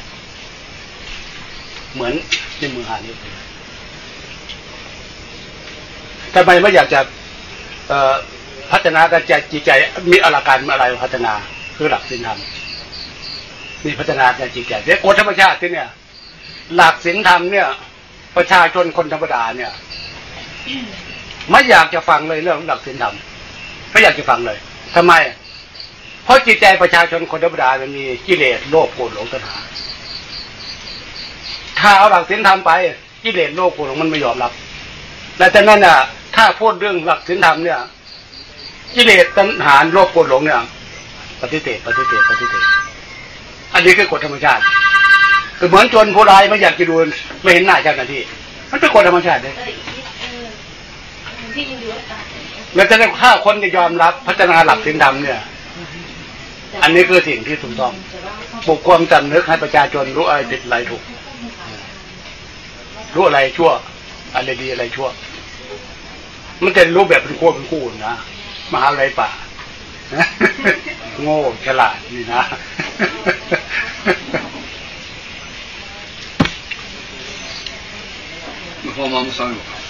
เหมือนในมือหานี้ทำไมไม่อยากจะพัฒนาด้านจิตใจมีอลาการอะไรพัฒนาคือหลักศีลธรรม นี่พัฒนาด้านจิตใจเด็กกฎธรรมชาติที่เนี่ย หลักศีลธรรมเนี่ย ประชาชนคนธรรมดาเนี่ยไม่อยากจะฟังเลยเรื่องหลักศีลธรรมไม่อยากจะฟังเลยทำไม เพราะจิตใจประชาชนคนธรรมดามันมีกิเลสโลภโกรธหลงตัณหาถ้าเอาหลักศีลธรรมไปกิเลสโลภโกรธหลงมันไม่ยอมรับ และจากนั้นน่ะ ถ้าพูดเรื่องหลักศีลธรรมเนี่ยกิเลสตัณหาโลภโกรธหลงเนี่ยปฏิเสธปฏิเสธปฏิเสธ อันนี้คือกฎธรรมชาติ คือเหมือนจนผู้ร้ายไม่อยากจะดูไม่เห็นหน้าเจ้าหน้าที่ มันเป็นกฎธรรมชาติเลยแล้วจะได้ถ้าคนจะยอมรับพัฒนาหลักศีลธรรมเนี่ย อันนี้คือสิ่งที่ถูกต้องปลุกความจำนึกให้ประชาชนรู้อะไรผิดอะไรถูก รู้อะไรชั่ว อะไรดีอะไรชั่ว มันจะรู้แบบเป็นคู่เป็นคู่นะมหาลัยป่า โง่ฉลาดนี่นะ พอมามุสังอยู่ครับ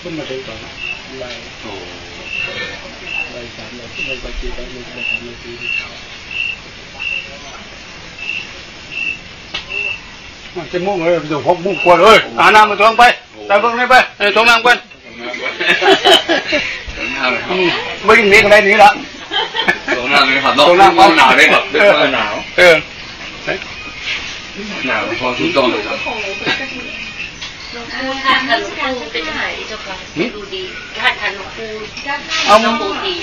ขึ้นมาถึงตอนไล่โอ้ไล่สามไล่ไล่ปฏิบัติไล่สามไล่สี่มันจะมุ่งเลยเดี๋ยวพกมุ่งกวนเลยอาน้ำมาทวงไปใส่พวกนี้ไปเออทวงน้ำกันหน้าเลยครับอืมไม่ยิงหนีกันได้หนีละตรงหน้าเลยครับตรงหน้าหนาวเลยครับเด็กหนาวเออหนาวพอทุกต้องเลยครับ หลวงปู่ท่านท่านหลวงปู่เป็นยังไงเจ้าค่ะดูดีท่านท่นหลวงปู่เอาหลวงปู่ดี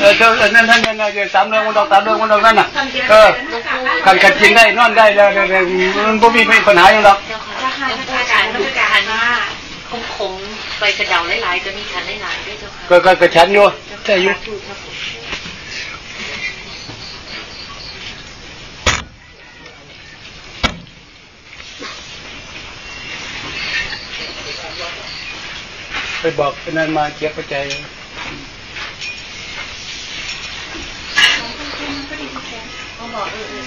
เออเจ้านั่นนั่นนั่นนั่นสามเดือนวันดอกสามเดือนวันดอกนั่นน่ะเออหลวงปู่กันกันกินได้นอนได้แล้วมันบ่มีปัญหาอย่างหรอกเจ้าค่ะหลวงปู่อาจารย์หลวงปู่อาจารย์ว่าคงคงไปกระเดาหลายๆก็มีขันหลายๆด้วยเจ้าค่ะก็ก็กระชั้นอยู่แต่อยู่ ถูกครับผม ไปบอกไอ้นั่นมาเก็บปัจจัยเขาบอกเออเออ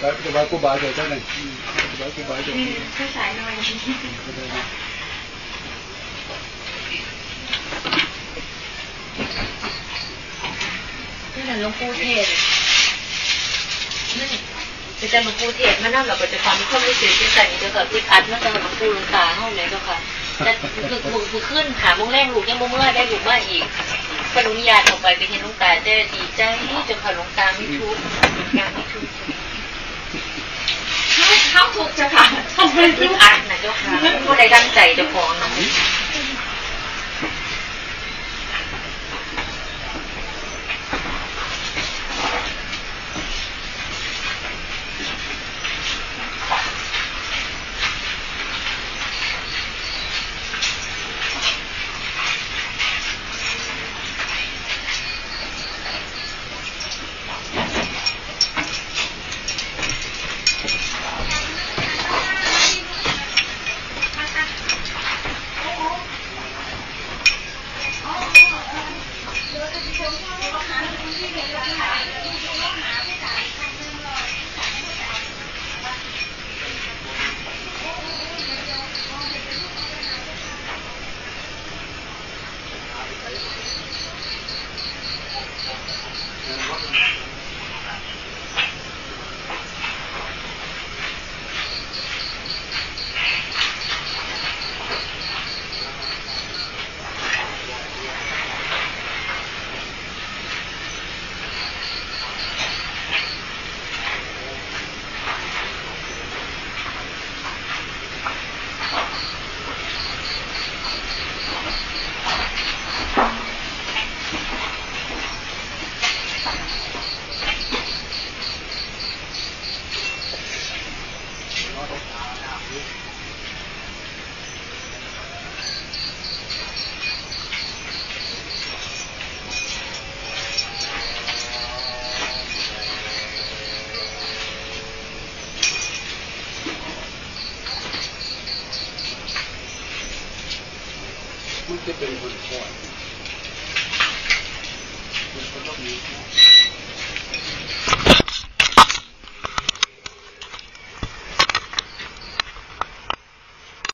แล้วจะไว้กูบาเดี๋ยวเจ้าหนึ่งไว้กูบาเดี๋ยวผู้ชายหน่อยนี่นั่นหลวงปู่เทศนั่ นจะจะหลวงปู่เทศมานั่งเราก็จะฟังความรู้สึกที่ใส่เจ้าค่ะคืออัดมาจากหลวงปู่หลวงตาเฮาเลยเจ้าค่ะแต่คือคือคือขึ้นหามงแรกลูกยังโมเมื่อได้ลูกมาอีกปนุญาตออกไปไปเห็นลวงตาได้ดีใจเจ้าค่ะลวงตาไม่ทุกข์งานไม่ทุกข์เขาถูกจ้ะค่ะทำไมมันทุอึกดอัดนะเจ้าค่ะผู้ใดดังใจเจ้าของนะ